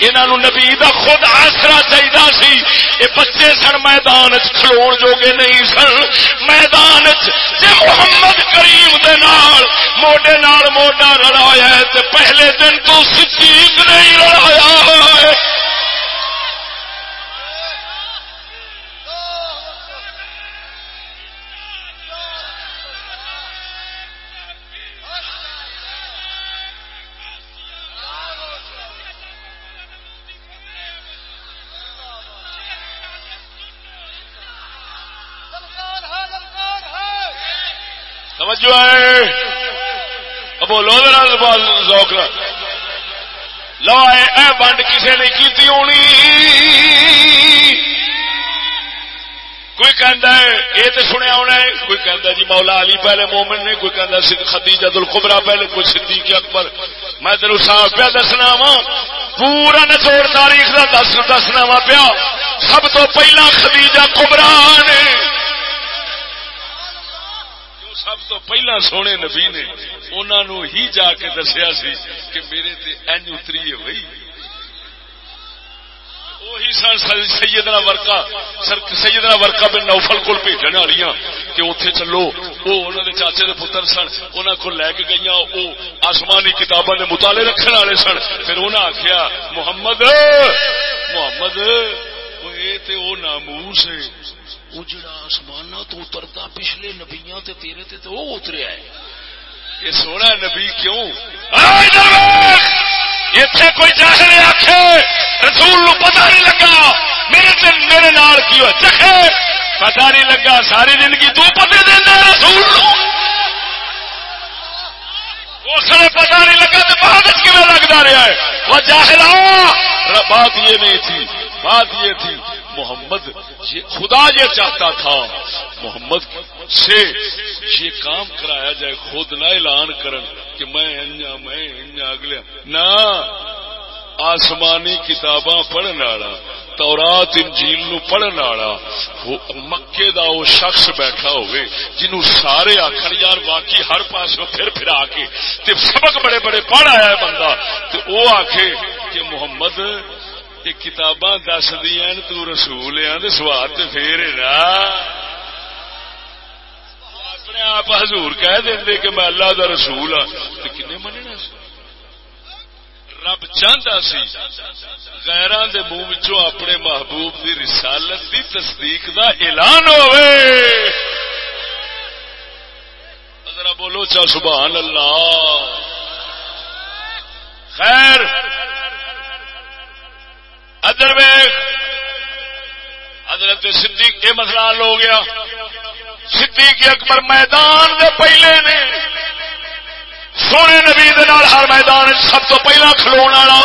انہوں نبی دا خود آسرا چاہیے سی۔ یہ بچے سن میدان کھلو جوگے نہیں سن۔ میدان جی محمد کریم دے نال موڈے نال موڈا لڑایا پہلے دن تو صدیق نہیں لڑایا توجہ ہے بولو ذوق لو اے بنڈ کسی نے کی ہونی؟ کوئی کہندا ہے یہ تو سنیا ہونا ہے۔ کوئی کہندا جی مولا علی پہلے مومن نے، کوئی کہندا خدیجہ القبرا پہلے، کوئی صدیق اکبر۔ میں تینوں صاف پیا دسنا وا پورا نچوڑ تاریخ کا دس دسنا وا پیا۔ سب تو پہلا خدیجہ کبرا نے سب تو پہلا سونے نبی نے انہوں ہی جا کے دسیا سی کہ میرے تے این اتری ہے بھائی وہی سن سیدنا ورکا سر سیدنا ورکا بن نوفل کو بھیجن والی کہ اتنے چلو۔ وہ انہوں نے چاچے کے پتر سن انہوں کو لے کے گئی وہ آسمانی کتابوں کے مطالعے رکھنے والے سن۔ پھر انہیں آخیا محمد محمد، وہ ناموس ہے۔ وہ جڑا آسمان تو اترتا پچھلے نبیا تیرے تے تو وہ اتریا ہے۔ یہ سونا نبی کیوں؟ اتنے کوئی جاہل آخے رسول نو پتا نہیں لگا۔ میرے تے میرے نال کی ہوا چکھے۔ پتا نہیں لگا، ساری زندگی تو پتے دینا رسول نو۔ اس نے پتا نہیں لگا تو بعد کیوں لگتا رہا ہے؟ وہ جاہل بات یہ نہیں تھی۔ بات یہ تھی، محمد، یہ خدا یہ چاہتا تھا، محمد سے یہ کام کرایا جائے، خود نہ اعلان کرن کہ میں انجا میں انجا اگلے۔ نہ، آسمانی کتاباں پڑھنے والا، تورات، انجیل نو پڑھن والا مکے دا وہ شخص بیٹھا ہوئے، جنہوں سارے آخر یار واقعی ہر پاس پھر پھر آ کے سبق بڑے بڑے پڑھ آیا ہے بندہ تو وہ آخے کہ محمد کتاباں دس دیا تسول آ سواد تو پھر اپنے آپ حضور کہہ دیں کہ میں اللہ دا رسول ہاں۔ تو کنے مننا رب چاہتا سی غیران دے منہ اپنے محبوب دی رسالت دی تصدیق دا اعلان ہوئے۔ ذرا بولو چا سبحان اللہ۔ خیر ادر ویخ حضرت صدیق یہ مسئلہ حل ہو گیا۔ صدیق اکبر میدان دے پہلے نے سونے نبی دال ہر میدان سب تو پہلا کھلو والا۔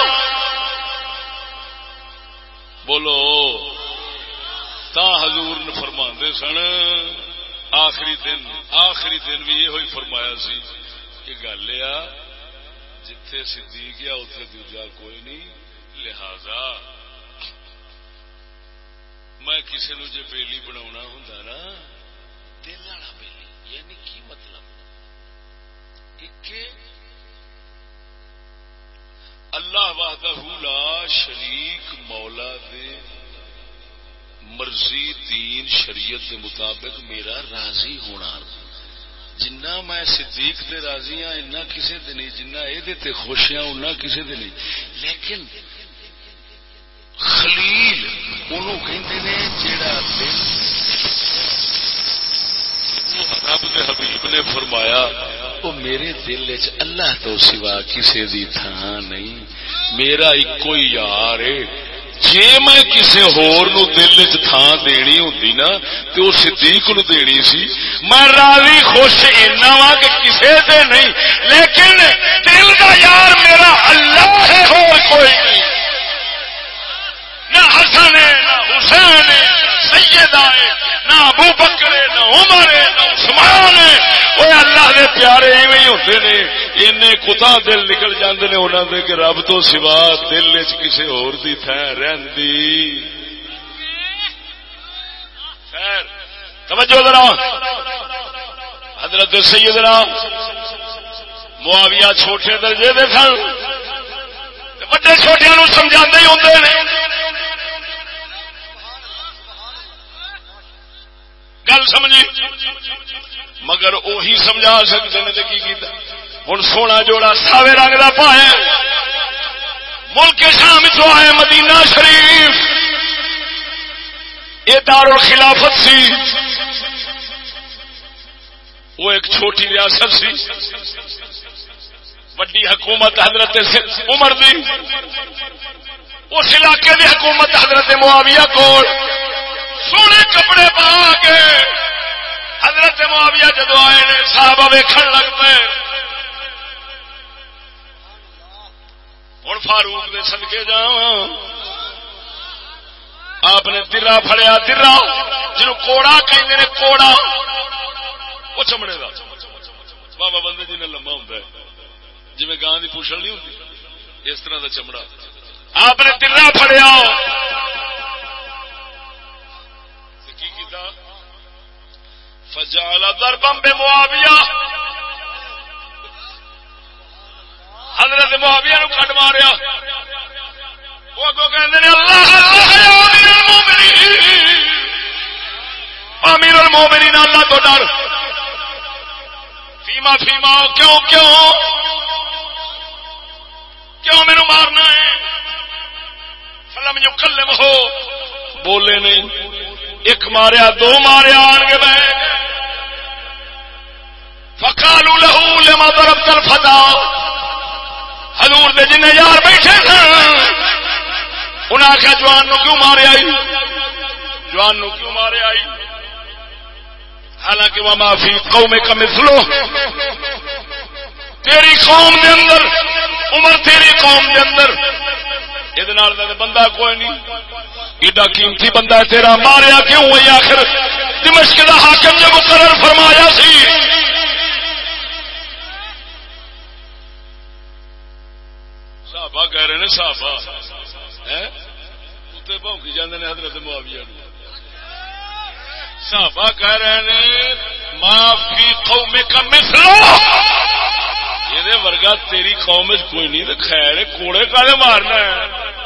بولو، تا حضور نے فرما سن، آخری دن آخری دن بھی یہ فرمایا سی کہ گل یہ جتھے صدیق گیا اتے دوجا کوئی نہیں، لہذا میں کسی نو جی بیلی بنا ہوں نا، دل والا بیلی یعنی کی مطلب؟ ایک اللہ وحدہ لا شریک مولا دے مرضی دین شریعت کے مطابق میرا راضی ہونا۔ جنہ میں صدیق تے راضی ہاں اینا کسے دے نہیں، جنہ اے دے تے خوش ہاں انہا کسے دے نہیں۔ لیکن خلیل انہوں کہندے نے جیڑا دل رب دے حبیب نے فرمایا وہ میرے دل چ اللہ تو سوا کسے دی تھان نہیں، میرا ایک یار ہے جی میں کسی ہور نو دل چ تھان دینی ہوں نا تو صدیق نو دینی سی، میں راضی خوش اینا وا کہ کسے دے نہیں، لیکن دل کا یار میرا اللہ ہے ہو کوئی نہیں۔ نہ حسن ہے، نہ حسین ہے سیدہ ہے، نہ ابو بکرے نہ عمر ہے، نہ عثمان ہے۔ وہ اللہ دے پیارے ایویں ہی ہوتے نے، اینے کتا دل نکل جاندے نے انہاں دے کہ رب تو سوا دل وچ کسے اور دی تھے رہندی۔ خیر، توجہ ذرا۔ حضرت سیدنا معاویہ چھوٹے درجے دے سن بڑے چھوٹیاں نو سمجھاندے ہی ہوندے نے۔ گل سمجھی۔ مگر وہی سمجھا سکتے ہیں کی کیتا۔ ہوں سونا جوڑا ساوے رنگ کا پایا ملک شام چ آئے مدینہ شریف۔ یہ دار الخلافت سی۔ وہ ایک چھوٹی ریاست سی۔ وڈی حکومت حضرت عمر دی۔ اس علاقے دی حکومت حضرت معاویہ کول۔ سونے کپڑے پا کے حضرت معاویہ جدو آئے نے صاحب ویکھن لگ پے۔ ہوں فاروق نے سدکے جا آپ نے درا فڑیا درا جن کوڑا کہ کوڑا۔ وہ چمڑے کا بابا بندے جی نے لما ہوں جی گان کی پوچھل نہیں ہوتی اس طرح کا چمڑا۔ آپ نے درا فڑیا فجال دربم بے معاویہ حضرت معاویہ نو کٹ ماریا۔ وہ اگو کہ امیر المومنین۔ اللہ تو ڈر۔ فیما فیما کیوں کیوں؟ کیوں میرے مارنا ہے؟ فلم جو کلم ہو۔ بولے نہیں۔ ایک ماریا، دو ماریا، آن کے بہ۔ فکالو لہو لما درب تل فتا ہزور دے جن یار بیٹھے سن انہیں آخیا جوان نو کیوں مارے آئی؟ جوان نو کیوں مارے آئی؟ حالانکہ وہ معافی قوم کا مثلو تیری قوم دے اندر، عمر تیری قوم دے اندر۔ یہ بندہ کوئی نہیں۔ ایڈا قیمتی بندہ ہے تیرا، ماریا کیوں ہوئی آخر؟ دمشق کا حاکم جو مقرر فرمایا سی۔ صحابہ کہہ رہے ہیں صحابہ۔ کتے بھونکی جانے نے حضرت معاویہ صحابہ کہہ رہے ہیں معافی قوم کا مثلو یہ ورگا تیری قوم کوئی نہیں تو خیر کوڑے کالے مارنا ہے۔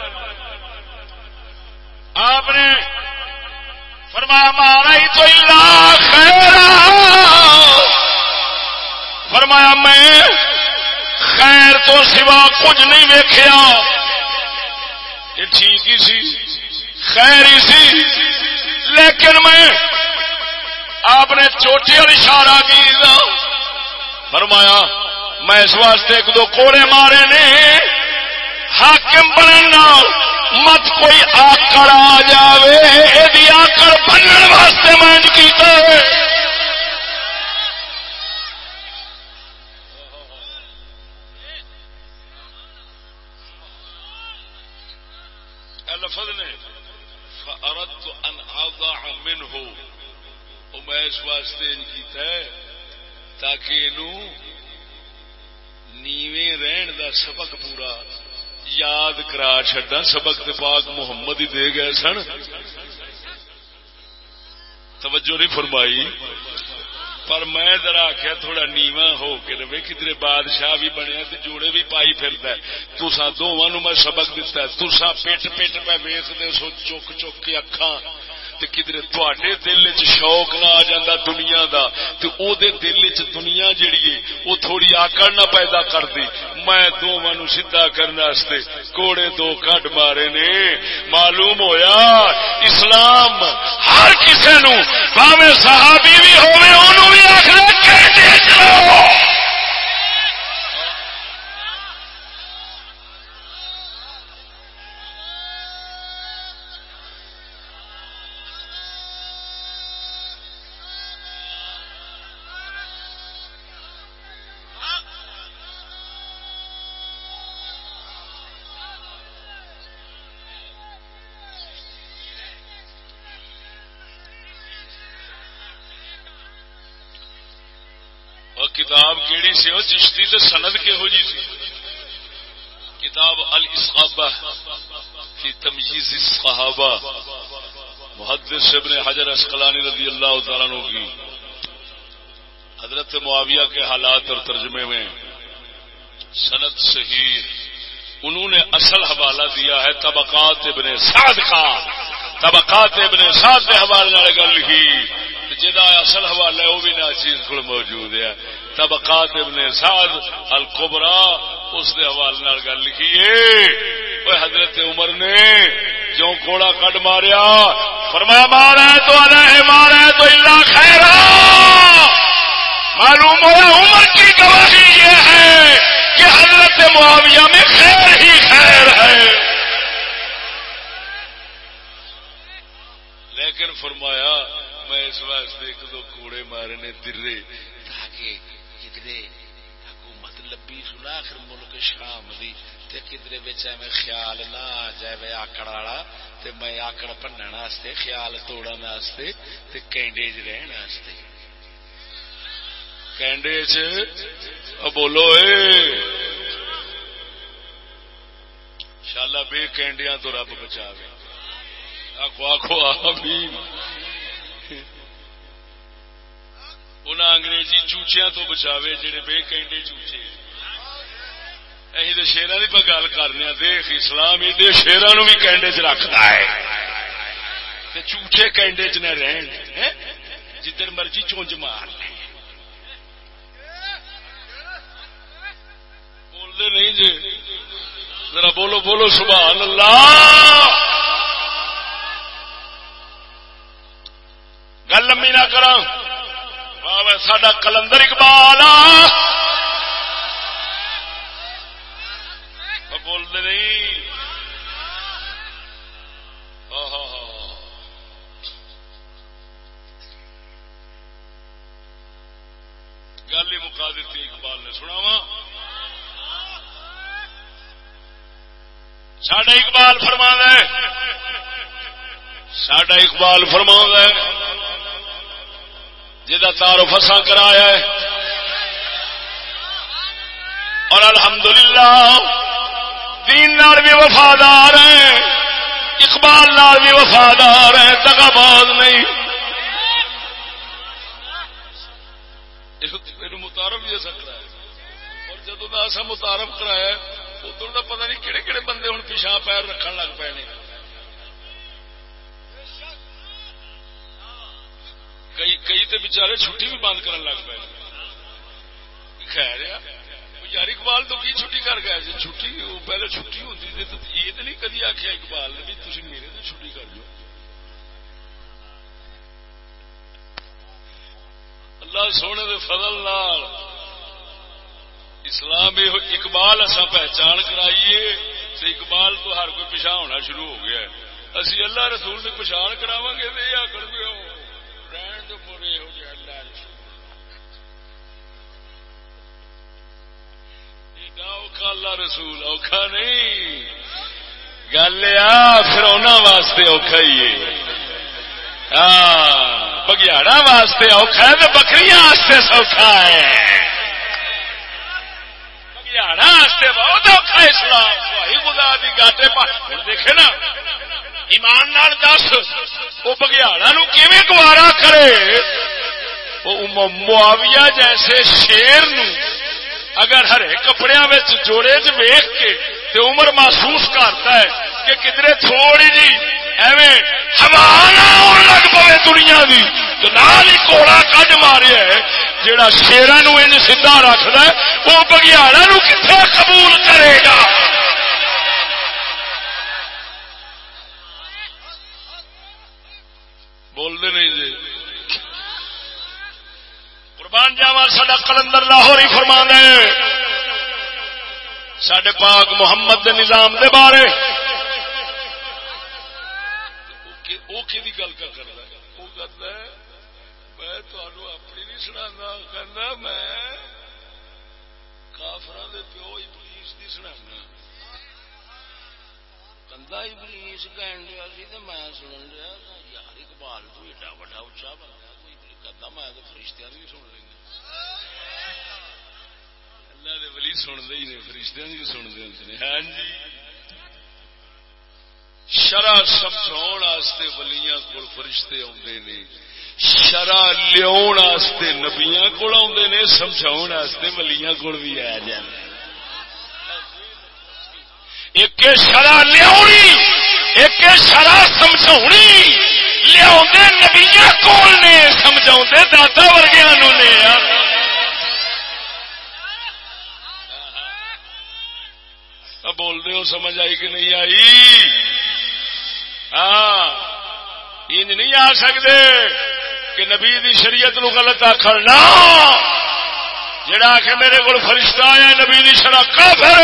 آپ نے فرمایا مارا ہی تو اللہ خیر فرمایا، میں خیر تو سوا کچھ نہیں ویکیا یہ ٹھیک ہی سی، خیر ہی سی۔ لیکن میں آپ نے چوٹی اور اشارہ کی۔ فرمایا، میں اس واسطے ایک دو کوڑے مارے نے، حاکم بننا مت کوئی آکڑ آ جائے یہ آکڑ بننے واسطے میں کیتا۔ ہے لفظ نے، فأردت ان اضع منه۔ او میں اس واسطے ان کیتا ہے، تاکہ انو نیویں رہن دا سبق پورا۔ یاد کرا چڈا سبق تے پاک محمد ہی دے گئے سن۔ توجہ نہیں فرمائی۔ پر میں ذرا آخیا تھوڑا نیواں ہو کے رہے کدھر بادشاہ بھی بنیا جوڑے بھی پائی پھرتا ہے۔ تسا دونوں میں سبق دتا ہے۔ تسا پیٹ پیٹ پہ ویستے سو، چک چک کے اکھاں۔ کدھر تھوڑے دل چ شوق نہ آ جا دنیا دا تو او دے دل چ دنیا جیڑی ہے وہ تھوڑی آکڑ نہ پیدا کر دی میں دونوں سیدا کرنے کوڑے دو کٹ مارے نے۔ معلوم ہویا، اسلام ہر کسی نو پاوے صحابی بھی ہوئے انہوں بھی آخر کتاب کیڑی سی وہ چشتی تو سند کہہو جی سی؟ کتاب الاسقابہ کی تمیز الصحابہ، محدث ابن حجر اسقلانی رضی اللہ تعالیٰ عنہ کی۔ حضرت معاویہ کے حالات اور ترجمے میں سند صحیح، انہوں نے اصل حوالہ دیا ہے طبقات ابن سعد کا۔ طبقات ابن سعد کے حوالے گل لکھی جہاں اصل حوالہ ہے، وہ بھی ناچیز کو موجود ہے۔ طبقات ابن سعد القبرا، اس کے حوالے گل لکھی ہے۔ حضرت عمر نے جو کوڑا کٹ ماریا، فرمایا، مارا تو علیہ مارا تو اللہ خیر معلوم ہوا عمر کی گواہی یہ ہے کہ حضرت معاویہ میں خیر ہی خیر ہے۔ لیکن فرمایا، میں اس واسطے ایک دو کوڑے مارنے درے۔ کدرے حکومت لبی سنا آخر ملک شام دی۔ تے کدرے بچ میں خیال نہ آ جائے آکڑ والا، تے میں آکڑ بننے واسطے، خیال توڑن واسطے، تے کینڈے چ رہن واسطے۔ کینڈے چ بولو، اے! شالا بے کینڈیاں تو رب بچا آخو آخو آمین۔ انہیں انگریزی چوچیا تو بچاوے جڑے بے کینڈے چوچے۔ اہی تو شیران کی گل کرنے دیکھ، اسلام ایڈے شیران بھی کینڈے چ رکھتا ہے۔ چوچے کینڈے چ نہ رہن۔ جدھر مرضی چونج مار لیں بولتے نہیں جی ذرا بولو بولو، سبحان اللہ۔ گل لمبی نہ کرا سڈا کلندر اقبال بولتے نہیں۔ گل ہی مکا دیتی اقبال نے سنا وا اقبال فرما ہے سڈا اقبال فرما ہے جہاں تعارف اساں کرایا ہے۔ اور الحمدللہ، دین نال بھی وفادار ہیں، اقبال نال بھی وفادار ہیں دگا باز نہیں۔ متارف بھی ایسا کرایا۔ اور جدو کا ایسا متارف کرایا ادھر کا پتہ نہیں کہڑے کہڑے بندے ہوں پیچھا پیر رکھن لگ پے کئی تو بچارے چھٹی بھی بند کرن لگ پے خیر یار اقبال تو کی چھٹی کر گیا جی؟ چھٹی پہلے چھٹی ہوتی تھی جی تو یہ تو نہیں کدی آخیا اقبال نے بھی تھی میرے تو چھٹی کر لو اللہ سونے دے فضل نال اسلام اقبال اصا پہچان کرائیے تو اقبال تو ہر کوئی پچھا ہونا شروع ہو گیا اسی اللہ رسول کی پچھان کرا گے تو یہ آخر بھی رہن تو پورے ہو گیا اللہ رسول اللہ رسول، اوکھا نہیں۔ گل آ، پھر واسطے اوکھا ہی ہے۔ ہاں بگیاڑا واسطے اوکھا ہے تو بکری سوکھا ہے۔ بگیاڑا بہت اوکھا اسلام۔ خدا دی گاٹے پا دیکھے نا۔ ایمان نال دس وہ بگیاڑا نو گوارا کرے؟ معاویہ جیسے شیر نو اگر ہرے کپڑے جوڑے چ ویخ کے تے عمر محسوس کرتا ہے کہ کدھر تھوڑی جی ایویں ہوا لگ پے دنیا دی، تو نال ہی کوڑا کڈ ماریا ہے جہاں شیران سیدا رکھد وہ بگیاڑا نو کتنے قبول کرے گا؟ بولتے نہیں جی۔ قربان جاوا سڈا کلندر لاہور ہی فرما ہے۔ سڈے پاک محمد دے نظام دے بارے۔ وہ گل کر کرتا وہ کرتا ہے، میں اپنی نہیں سنا کہ میں کافر پیو ابلیس کی سنا کندا ابلیس کہن دیا سی تو میں سن لیا یار اقبال تو ایڈا وا اچا بنتا کوئی کہتا میں تو فرشتیاں بھی سن لینا اللہ دے ولی سنتے ہی نہیں فرشتیاں بھی سنتے ہوتے ہاں جی شرح سمجھاؤ ولیاں کو فرشتے آتے نے شرا لیا نبیا کول آدھے سمجھاؤ ولییا کول بھی آ جائے ایک شرا لیا ایک شرا سمجھا لیا نبیا کول نے سمجھا دادا ورگیا نے۔ بول دے ہو، سمجھ آئی کہ نہیں آئی؟ ہاں انج نہیں آ سکتے کہ نبی دی شریعت نو غلط آخر نہ! جڑا آخ میرے کو فرشتہ آیا، نبی دی شرح کافر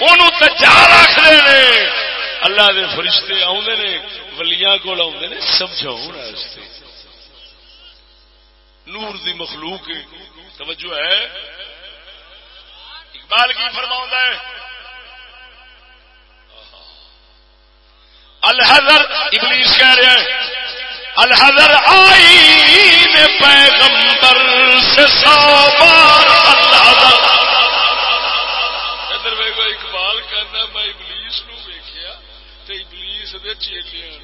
انہوں تجار آخر نے۔ اللہ دے فرشتے آدھے نے، ولیاں کو آدھے نے سمجھاؤ نور دی مخلوق توجہ ہے۔ اقبال کی فرماؤں ہے۔ الحضر ابلیس کہہ رہے ہیں الحضر آئی پیغمبر سے سو بار الحضر ادھر ویگو اقبال کہنا میں ابلیس نو ویکھیا تے ابلیس چیلیاں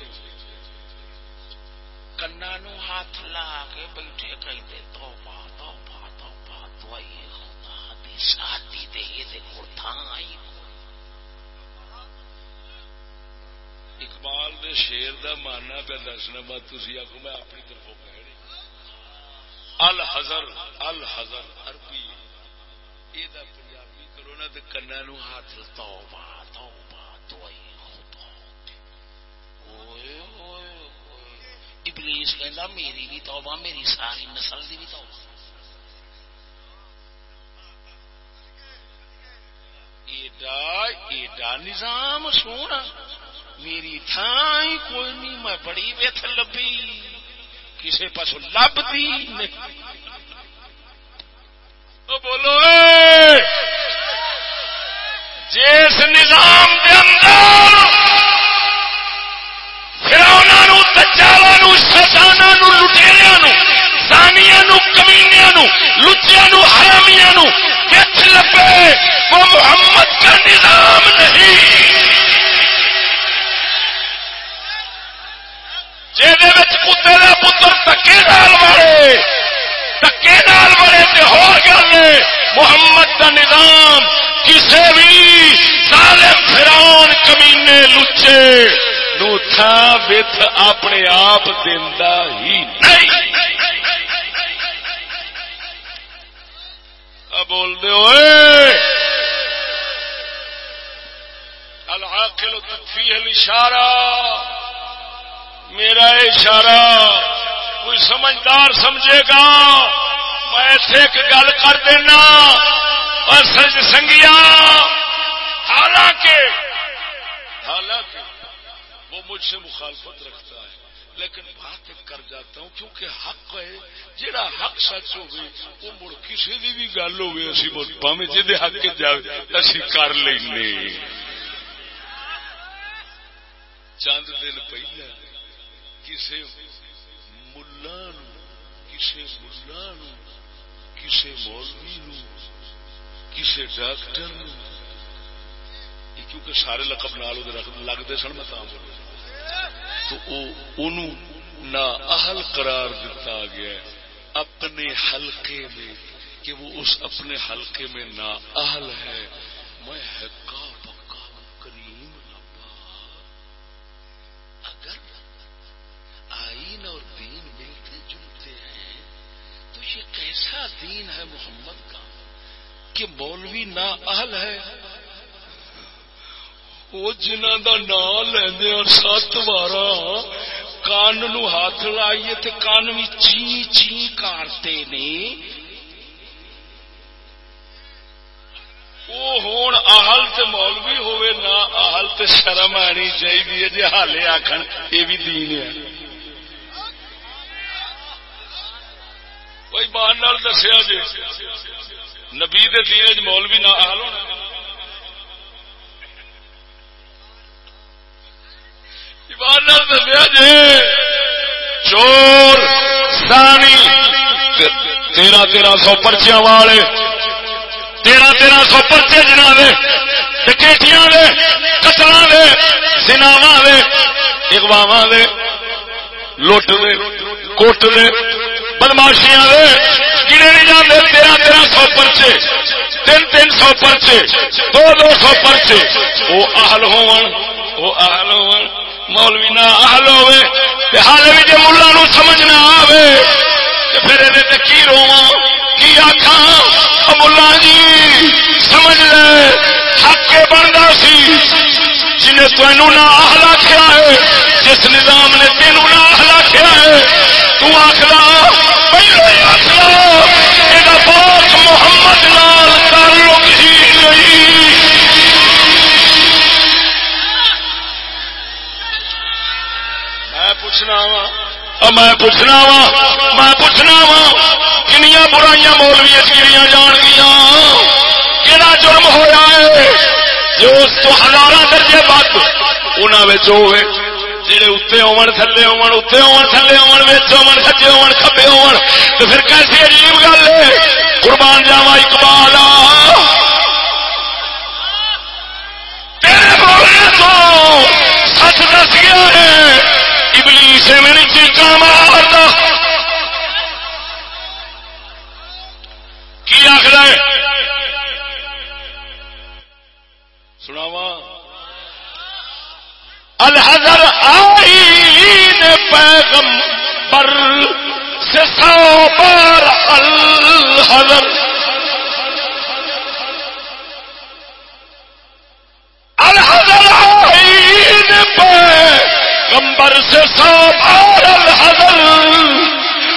کنا نو ہاتھ لا کے بیٹھے کہندے توبہ توبہ توبہ دعائی خدا دی شادی دے دے کو تھا آئی اقبال دے شیر دا ماننا پہ دسنا بات تھی آخو میں اپنی طرف الحضر الحضر عربی یہ پنجابی کرو نا تو کنا نو ہاتھ توبہ توبہ دوائی ابلیس کہندا میری بھی توبہ، میری ساری نسل دی بھی توبہ۔ ایڈا ایڈا نظام سونا۔ میری تھان کوئی نہیں، میں بڑی ویت لبی کسی پاس لبتی بولو جس نظام دے اندر پھر انہوں دجال فراؤنا تجالا شسانا لٹیریا سانیا کمینیا لچیا حرامیاں وچ لبے وہ محمد کا نظام نہیں کتے کا پتر تکے نال مارے تکے نال مارے تو ہو گل محمد کا نظام کسی بھی ظالم فراؤن کمینے لچے نو تھا اپنے آپ دیندا ہی نہیں۔ بول دے ہوئے العاقل میرا اشارہ کوئی سمجھدار سمجھے گا؟ میں ایسے ایک گل کر دینا۔ سنگیا حالانکہ حالانکہ وہ مجھ سے مخالفت رکھتا ہے۔ لیکن بات کر جاتا ہوں، کیونکہ حق ہے جہاں حق سچ ہوگی، وہ مڑ کسی کی بھی گل ہوگی، اسی پاوے جی حق جائے اسی کر لیں چند دن پہلے کسی ملا کسی ملا کسی مولوی کسی ڈاکٹر کیونکہ سارے لقب نال لگتے سن، میں بولوں۔ تو نہ اہل قرار دیتا گیا اپنے حلقے میں کہ وہ اس اپنے حلقے میں نہ اہل ہے۔ میں حقا پکا کریم اگر آئین اور دین ملتے جلتے ہیں تو یہ کیسا دین ہے محمد کا کہ مولوی نہ اہل ہے؟ وہ جنہ کا نام لیندے سات بار کان نو ہاتھ لائیے تے کان بھی چی چی کارتے نے وہ ہون آہل تے مولوی ہوئے نہ آہل تے شرم آنی چاہیے جی حالے آخر یہ بھی دین ہے کوئی بان دسیا جی نبی دے دین مولوی نہ آہل ہونا جی چور سانی تیرہ تیرہ سو پرچیاں والے۔ تیرہ تیرہ سو پرچے جنہ دے ٹکیٹیاں دے قتل دے سناوا دے اگواوا دے لٹ دے کوٹ دے بدماشیاں دے گنے نہیں جانے تیرہ تیرہ سو پرچے۔ تین تین سو پرچے، دو دو سو پرچے۔ وہ اہل ہون، وہ اہل ہون۔ مولوی نہ حل ہوے حال بھی جی ملا نو سمجھ نہ آوے پھر یہ کی رواں؟ کی آخا ملا جی سمجھ لے، حق بنتا سی۔ جنہیں تینوں نہ آہل آخیا ہے، جس نظام نے تینوں نہ آہل آخیا ہے، تو آخلا پہلو ہی آخلا یہ بہت محمد لال تعلق ہی نہیں۔ پوچھنا وا۔ میں پوچھنا وا، میں پوچھنا وا کنیا برائیاں مولوی گریاں جان گیا کہڑا جرم ہوا ہے؟ جو اس تو ہزار درجے بد انہوں ہوئے جڑے اتنے ہون، تھلے ہون اتنے ہون، تھلے ہون وچ ہون، سجے ہون، کھبے ہون۔ تو پھر کیسی عجیب گل ہے؟ قربان جاوا اقبال۔ تیرے بولنے تو سچ دس گیا ہے۔ ابلیس میری چیچا مارتا کی آخر ہے؟ سناوا الحضر آئی پیغم پر سے سو بار الحضر۔ الحضر آئی پیغم پیغمبر سے صاحب بار الحضر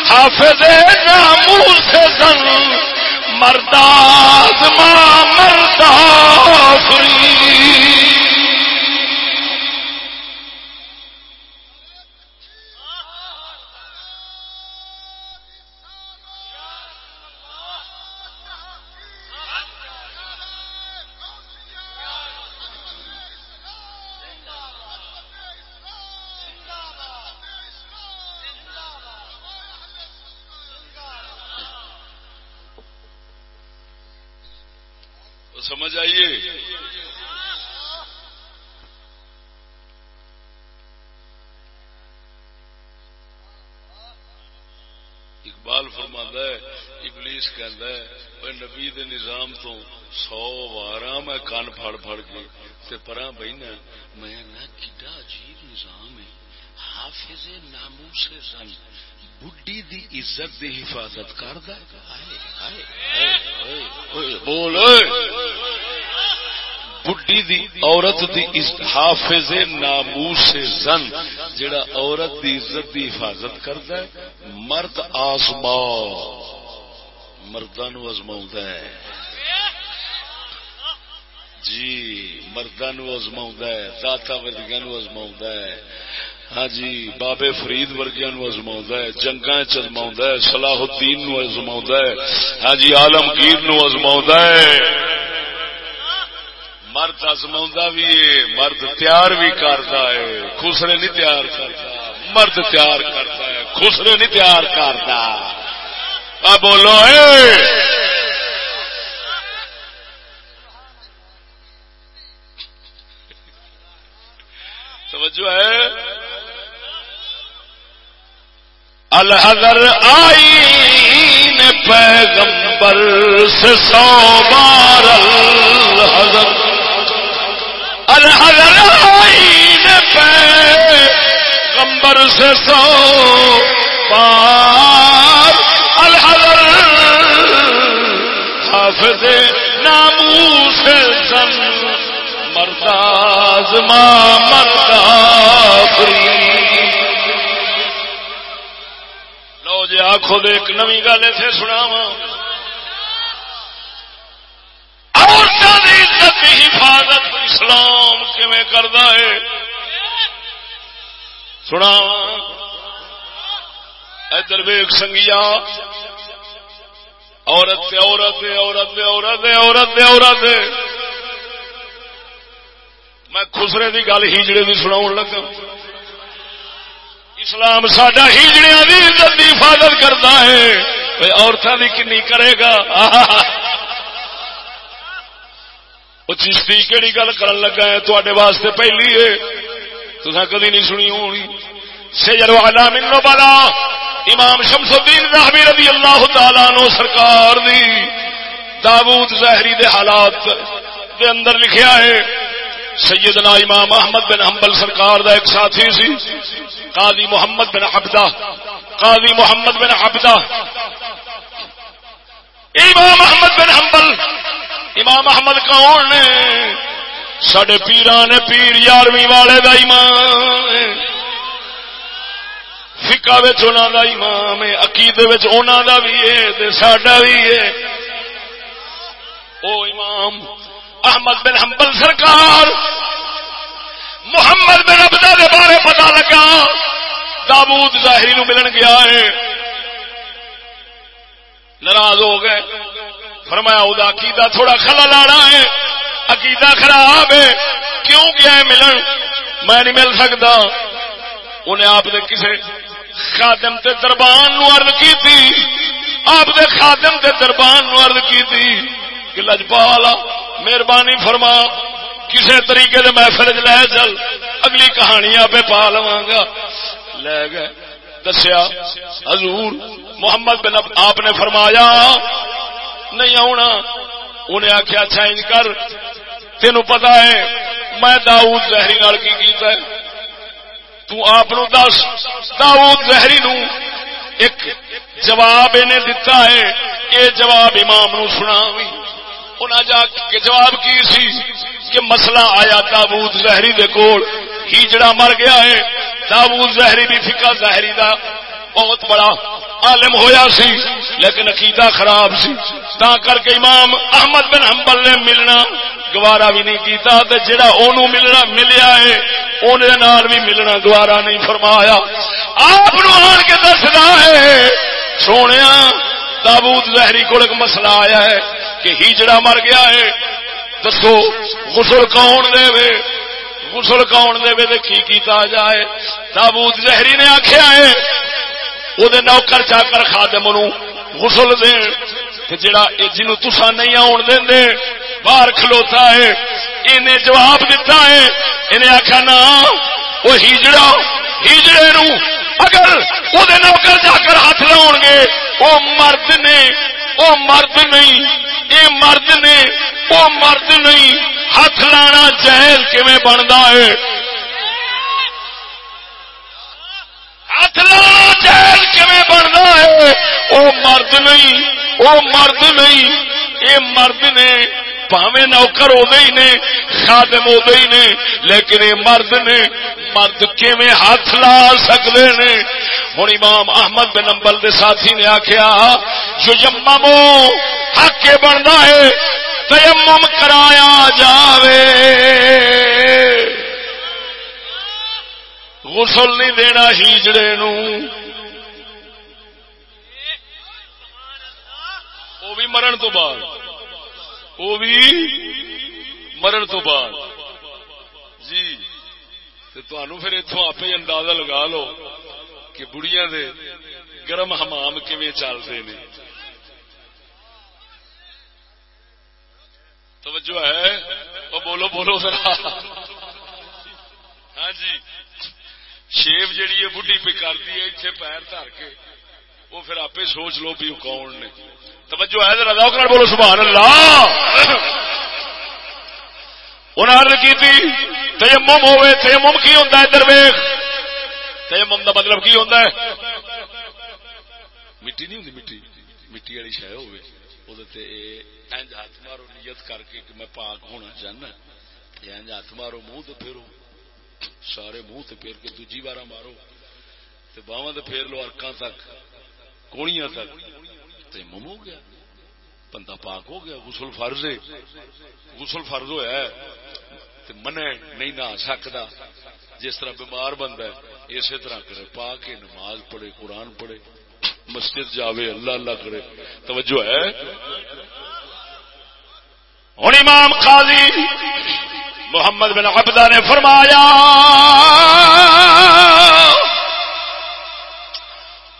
حافظ ناموس زن سن مرداد ماں کان پھڑ پھڑ کے تے پرا بہنا میں کڈا عجیب نظام ہے حافظ نامو سے سن بڈی دی عزت دی حفاظت کردہ بول بڈی دی عورت دی حافظ نامو سے زن جڑا عورت دی عزت دی حفاظت کرتا ہے مرد آزما مردہ نو ازما ہے جی مردہ نو ازما ہے داتا ورگیا نو ازما ہے۔ ہاں جی بابے فرید ورگیا نو ازما ہے جنگا چزما ہے صلاح الدین نو ازما ہے۔ ہاں جی آلمگیر نو ازما ہے۔ مرد ازما بھی ہے، مرد تیار بھی کرتا ہے، خسرے نہیں تیار کرتا مرد تیار کرتا ہے، خسرے نہیں تیار کرتا بولو، اے! توجہ ہے، الحضر آئی نے پیغمبر سے سو بار الحضر۔ الحضر آئی نے پیغمبر سے سو بار الحضر حافظ نامو سے سن مرداز ماں جی آخو دے ایک نمی گل اتنے سنا عورتوں کی عزت کی حفاظت اسلام کیون کرتا ہے؟ سنا ادھر ویگ سنگیا۔ عورت عورت عورت عورت عورت عورت میں خسرے کی گل ہیجڑے کی سنا لگا۔ اسلام سڈا ہیجڑیا کی عزت کی حفاظت کرتا ہے۔ عورتوں کی کنی کرے گا؟ وہ چشتی کہڑی گل کر لگا ہے؟ تے واسطے پہلی ہے۔ تو کدی نہیں سنی ہونی۔ سجر والا منو بالا امام شمس الدین راہبی رضی اللہ تعالی نو سرکار دی داود زہری دے حالات دے اندر لکھیا ہے۔ سیدنا امام احمد بن حنبل سرکار دا ایک ساتھی سی، قاضی محمد بن عبدہ، قاضی محمد بن عبدہ۔ امام احمد بن حنبل، امام احمد کون نے سڈے پیران نے پیر یارویں والے دا امام۔ فکا دا امام ہے عقید دا بھی ہے ساڈا بھی ہے۔ او امام احمد بن حنبل سرکار، محمد بن ابدا دے بارے پتا لگا دابود ظاہری نو ملن گیا ہے۔ ناراض ہو گئے۔ فرمایا وہ عقیدہ تھوڑا کھلا لاڑا ہے، عقیدہ خراب ہے۔ کیوں گیا ہے ملن؟ میں نہیں مل سکتا۔ انہیں آپ نے کسی خادم تے دربان نو عرض کی تھی آپ دے خادم تے دربان نو عرض کی تھی کہ لجپالا مہربانی فرما کسی طریقے سے محفل لے چل اگلی کہانی آپ پا لوا گا۔ لے گئے۔ دسیا، حضور محمد بن آپ نے فرمایا، نہیں آنا انہیں آخیا اچھا انج کر۔ تین پتا ہے، میں داؤد زہری نال کی کیتا ہے۔ تو آپ دس، داؤد زہری نو ایک جواب انہیں دتا ہے۔ یہ جواب امام نو سنا بھی انہیں جا کے جواب کی سی کہ مسئلہ آیا تابوت زہری دے کول۔ ہیجڑا مر گیا ہے، تابوت زہری بھی فکا زہری دا بہت بڑا عالم ہویا سی، لیکن عقیدہ خراب سی۔ تا کر کے امام احمد بن حنبل نے ملنا، گوارا بھی نہیں کیتا تے جڑا اونوں ملنا ملیا ہے، اونے نال بھی ملنا گوارا نہیں فرمایا۔ آپ آن کے دسدا ہے، سونیا تابوت زہری کو ایک مسئلہ آیا ہے کہ ہیجڑا مر گیا ہے۔ دسو، غسل کون دے وے؟ غسل کون دے وے کی کیتا جائے؟ تابوت زہری نے آخیا ہے وہ نوکر چا کر خادم نو غسل دے۔ جڑا جنو تسا نہیں آن دے باہر کھلوتا ہے انہیں جواب دیتا ہے۔ انہیں آخیا نا وہ ہیجڑا ہیجڑے نو اگر وہ نوکر جا کر ہاتھ لاؤ گے وہ مرد نے وہ مرد نہیں یہ مرد نے وہ مرد نہیں، ہاتھ لانا جہل کیون بنتا ہے؟ ہاتھ لانا جہل کیون بنتا ہے؟ وہ مرد نہیں وہ مرد نہیں، اے مرد نے پاوے نوکر ادے ہی نے، خادم ادے ہی نے، لیکن یہ مرد نے، مرد کیویں ہاتھ لا سکتے نے؟ ہوں امام احمد بن امبل دے ساتھی نے آخیا جو یممو حق بنتا ہے، تیمم کرایا جاوے۔ غسل نہیں دینا ہیجڑے نو۔ وہ بھی مرن تو بعد۔ وہ بھی مرن تو بعد۔ جی تو پھر اتوں آپ ہی اندازہ لگا لو کہ بڑیاں دے گرم حمام کیویں چلتے ہیں توجہ ہے؟ وہ بولو بولو ذرا۔ ہاں جی شیو جیڑی ہے بڈی پہ کرتی ہے اتنے پیر دھر کے۔ وہ پھر آپ سوچ لو بھی کون نے۔ توجہ ہے ذرا کر بولو، سبحان اللہ۔ انہیں عرض کی تھی تیمم ہوئے، تیمم کی ہوتا ہے درویش تیمم دا مطلب کی ہوتا ہے؟ مٹی نہیں ہوتی مٹی مٹی والی شے ہوے شہ ہوئے انج ہاتھ مارو، نیت کر کے کہ میں پاک ہونا چاہنا۔ انج ہاتھ مارو، منہ تو پھیرو۔ سارے منہ تو پھیر کے دوجی بار مارو۔ تے باواں تو پھیر لو ارکاں تک، کوڑیاں تک۔ تیمم ہو گیا، بندہ پاک ہو گیا، غسل فرض ہے۔ غسل فرض ہوا ہے نہیں نہ سکتا۔ جس طرح بیمار بندہ ہے، اسی طرح کرے۔ پا کے نماز پڑھے، قرآن پڑھے، مسجد جاوے، اللہ اللہ کرے۔ توجہ ہے؟ ہوں امام قاضی محمد بن عبدہ نے فرمایا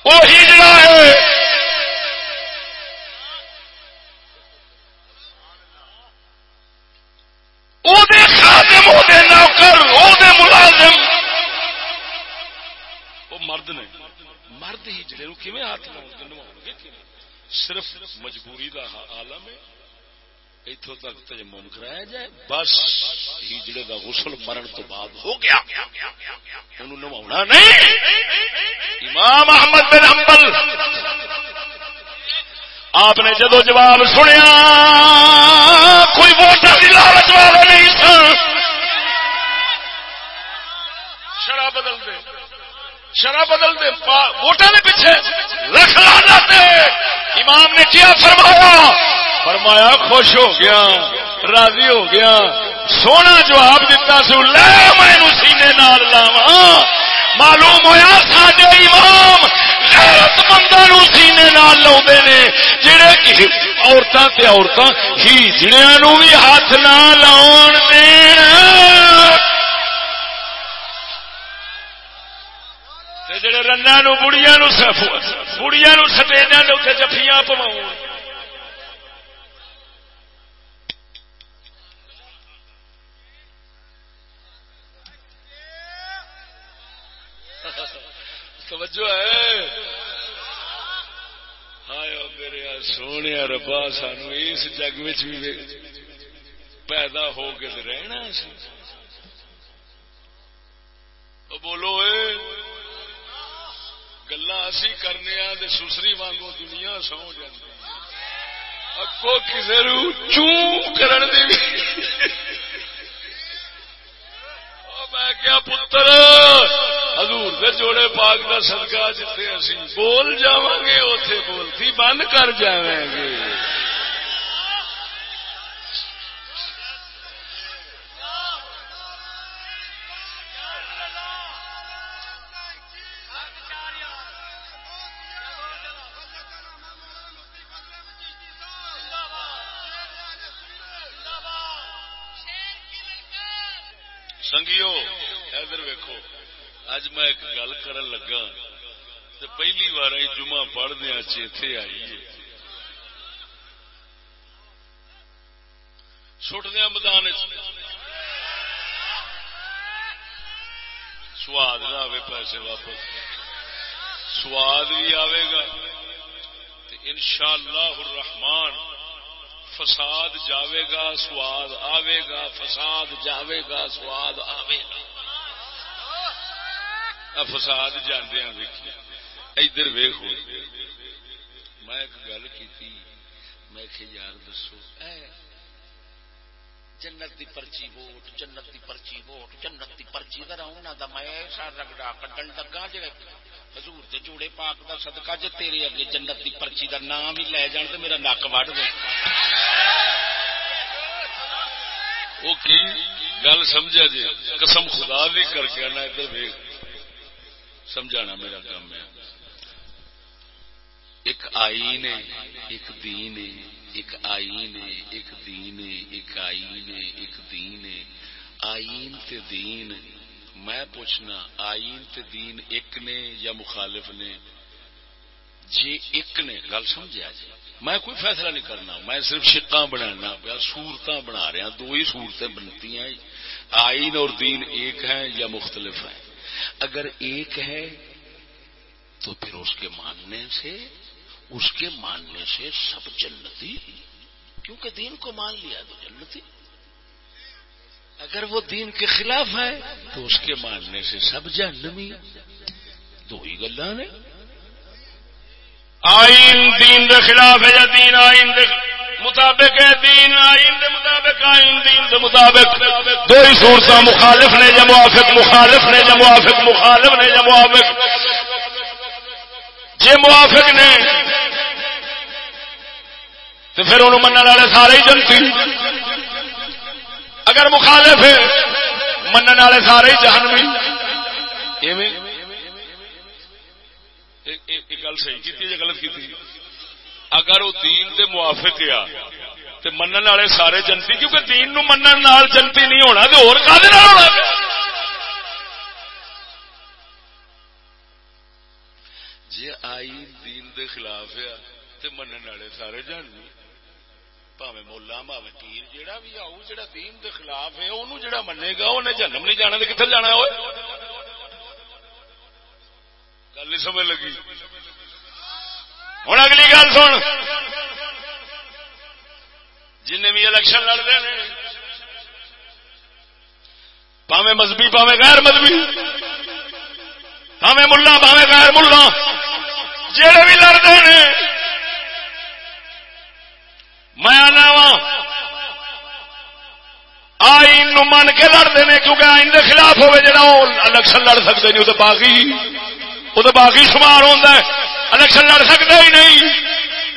وہی جڑا ہے خادم نوکر ملازم وہ مرد نے مرد ہی جڑے کیون ہاتھ نوا صرف مجبوری کا آلم ہے اتوں تک تجمم کرایا جائے، بس ہیجڑے کا غسل مرن تو بعد ہو گیا۔ انہوں نوا نہیں۔ امام احمد بن حنبل، آپ نے جدو جواب سنیا، کوئی ووٹر کی لالچ والے نہیں سن شراب بدل دے۔ شراب بدل دے ووٹر کے پیچھے رکھ لا امام نے کیا فرمایا؟ فرمایا، خوش ہو گیا، راضی ہو گیا۔ سونا جواب دیتا سو، لے میں سینے نال لاوا معلوم ہوا سڈے امام غیرت مندوں سینے نال لا نے، جڑے عورتوں تے عورتوں ہی جڑیا نو بھی ہاتھ نہ لاؤ جڑے رنگا نو بڑیا نو بڑیا نو سٹیجا جفیاں پواؤ توجہ ہے۔ میرے سونے ربا، سانو اس جگ بھی پیدا ہو کے رہنا بولو اے گلا اسی کرنے سسری وانگو دنیا سو جاتی اگو کسی چوں کرن دی میں کیا پتر، حضور دے جوڑے پاک کا سدکا جتنے اسی بول جا گے اتے بولتی بند کر جا گے۔ اج میں ایک گل کر لگا تو پہلی بار جمعہ پڑھ دیا چیتے آئی سٹ دیا میدان سواد نہ آئے پیسے واپس سواد بھی آئے گا ان شاء اللہ الرحمان فساد جاوے گا سواد آوے گا فساد جاوے گا سواد آوے گا فساد جانے دیکھی ادھر ویخ میں ایک گل کی میں کہ یار دسو، اے جنت دی پرچی ووٹ، جنت دی پرچی ووٹ، جنت دی پرچی ذرا انہاں دا میں ایسا رگڑا کڈن لگا جے حضور تے جوڑے پاک دا صدقہ جے تیرے اگے جنت دی پرچی دا نام ہی لے جان تے میرا نک وڈ دے۔ او کی؟ گل سمجھا جی قسم خدا دی کر کے نا ادھر ویکھ۔ سمجھانا میرا کام ہے۔ ایک آئین ہے ایک دین ہے ایک آئین ہے ایک دین ہے ایک آئین ہے ایک دین ہے آئین تے دین، میں پوچھنا، آئین تے دین ایک نے یا مخالف نے؟ جی ایک نے، گل سمجھا جی۔ میں کوئی فیصلہ نہیں کرنا، میں صرف شکا بنانا پیا سورت بنا رہا دو ہی سورتیں بنتی ہیں۔ آئین اور دین ایک ہیں یا مختلف ہیں؟ اگر ایک ہے تو پھر اس کے ماننے سے، اس کے ماننے سے سب جنتی کیونکہ دین کو مان لیا تو جنتی۔ اگر وہ دین کے خلاف ہے تو اس کے ماننے سے سب جہنمی۔ دو ہی گلا نے۔ آئین دین دے خلاف ہے یا دین آئین دے۔ مطابق ہے دین آئین دے مطابق آئین دین دے مطابق دو ہی صورت مخالف نے یا موافق مخالف نے یا موافق مخالف نے یا موافق جے موافق نے تو پھر انہوں من والے سارے ہی جنتی اگر مخالف ہے من والے سارے ہی جہنمی گل صحیح کی غلط کی اگر وہ دین دے موافق آ تو من والے سارے جنتی، کیونکہ دین نو من جنتی نہیں ہونا تو اور ہونا؟ جی آئی دین دے خلاف ہے تو من والے سارے جانوی دین خلاف ہے جڑا منے گا جنم نہیں جانا کتنے جانا ہو گل نہیں سمجھ لگی۔ ہوں اگلی گل سن۔ جن بھی الیکشن لڑتے ہیں۔ پاوے مذہبی پاوے غیر مذہبی۔ پاوے ملا پاوے غیر ملا۔ جہے بھی لڑتے ہیں۔ میں آنا وا۔ آئین من کے لڑتے ہیں کیونکہ آئین کے خلاف ہوئے جا الیکشن لڑ سکتے نہیں، وہ تو باقی وہ باقی شمار ہوتا ہے۔ الیکشن لڑ سکتے ہی نہیں۔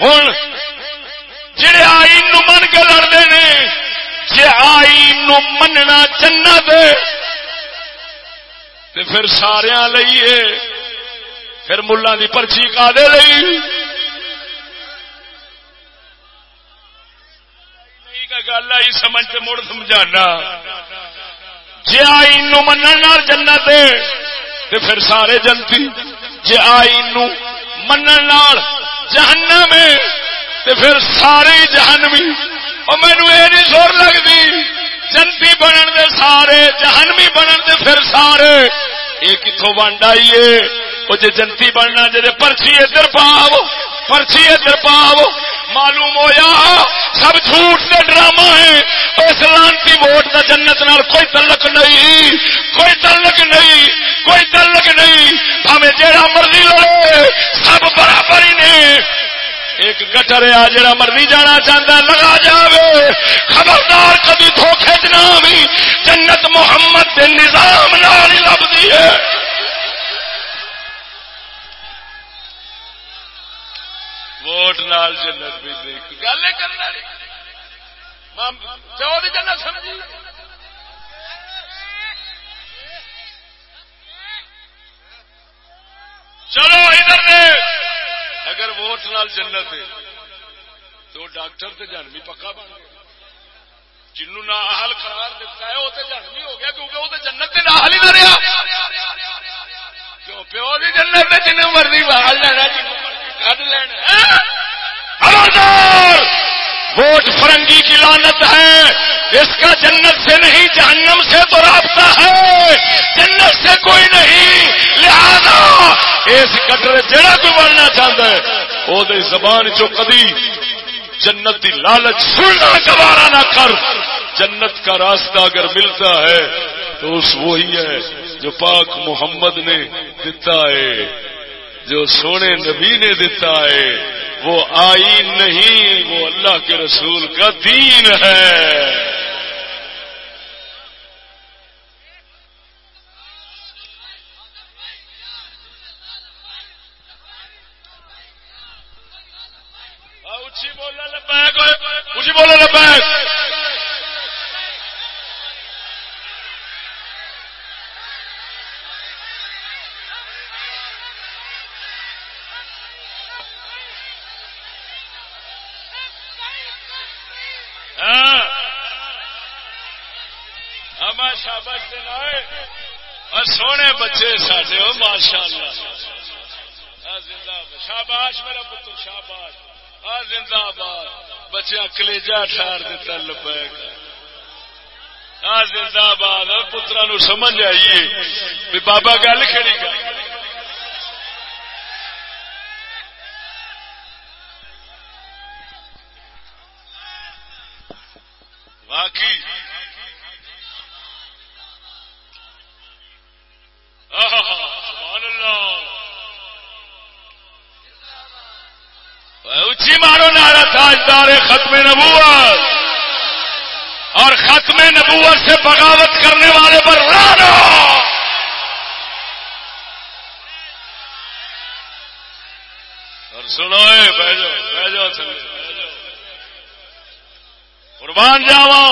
ہوں جہے آئین من کے لڑتے ہیں جی آئین مننا جنت تو پھر سارا لئیے، پھر ملان کی پرچی کا دے لئی گل آئی سمجھ مڑ سمجھانا۔ جی آئین من جنت تو پھر سارے جنتی جی آئین من جہنم میں تے پھر سارے جہنمی۔ اور مینو یہ نہیں جی سور لگتی جنتی بنن دے سارے، جہنمی بنن دے پھر سارے۔ یہ کتوں ونڈ آئیے؟ وہ جی جنتی بننا جی پرچی ادھر پاؤ پرچی ادھر پاؤ معلوم ہویا، سب جھوٹ سے ڈرامہ ہے اس لانتی ووٹ کا جنت نال کوئی تعلق نہیں، کوئی تعلق نہیں، کوئی تعلق نہیں، ہمیں جیڑا مرضی لڑے، سب برابر ہی نے۔ ایک گٹر آ جڑا مرضی جانا چاہتا لگا جاوے۔ خبردار کبھی دھوکھے چنا بھی جنت محمد کے نظام نال ہی لبھی ہے۔ ووٹ نال جنت بھی دیکھ گل کرنا چودہ جنت سمجھی؟ چلو ادھر دے۔ اگر ووٹ نال جنت ہے، تو ڈاکٹر تے جانوی پکا بن گیا۔ جنوں نہ حل قرار دیتا ہے، وہ تو جانوی ہو گیا، کیونکہ وہ تو جنت کے نہ ہی نہ رہا۔ کیوں؟ پیو دی جنت جنوں مرضی بحال لینا جنوں کٹ لینا ووٹ فرنگی کی لانت ہے۔ اس کا جنت سے نہیں، جہنم سے تو رابطہ ہے۔ جنت سے کوئی نہیں۔ لہذا اس کٹر جڑا کوئی بننا چاہتا ہے وہ زبان چو کدی جنت کی لالچ سننا گوارا نہ کر۔ جنت کا راستہ اگر ملتا ہے تو اس وہی ہے جو پاک محمد نے دیتا ہے۔ جو سونے نبی نے دیتا ہے، وہ آئی نہیں، وہ اللہ کے رسول کا دین ہے اچھی بولو لبیک ہاں۔ شابش اور سونے بچے ساڈے ماشاء اللہ شاباش میرا پتر، شاباش۔ زندہ باد بچیا کلیجا ٹھار دیتا لبیک۔ آ زندہ باد پترا نو سمجھ آئیے بابا گل کہڑی کر تاجدار ختم نبوت اور ختم نبوت سے بغاوت کرنے والے پر رانا اور سنو بہ جاؤ بہ جاؤ قربان جاوا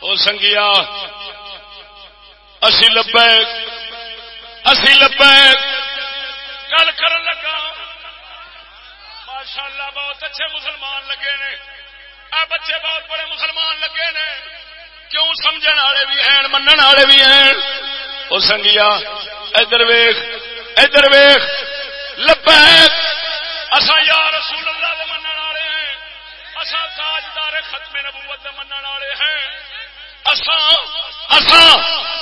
وہ سنگیا، اسی لبیک اسی لبیک۔ گل کر لگا۔ ماشاء اللہ بہت اچھے مسلمان لگے نے۔ اے بچے بہت بڑے مسلمان لگے نے۔ کیوں سمجھ والے بھی ہیں من والے بھی ہیں؟ وہ سنگیا، ادھر ویخ ادھر ویخ لبیک۔ اصا یا رسول اللہ دے من والے ہیں۔ اصا تاجدار ختم نبوت دے من والے ہیں۔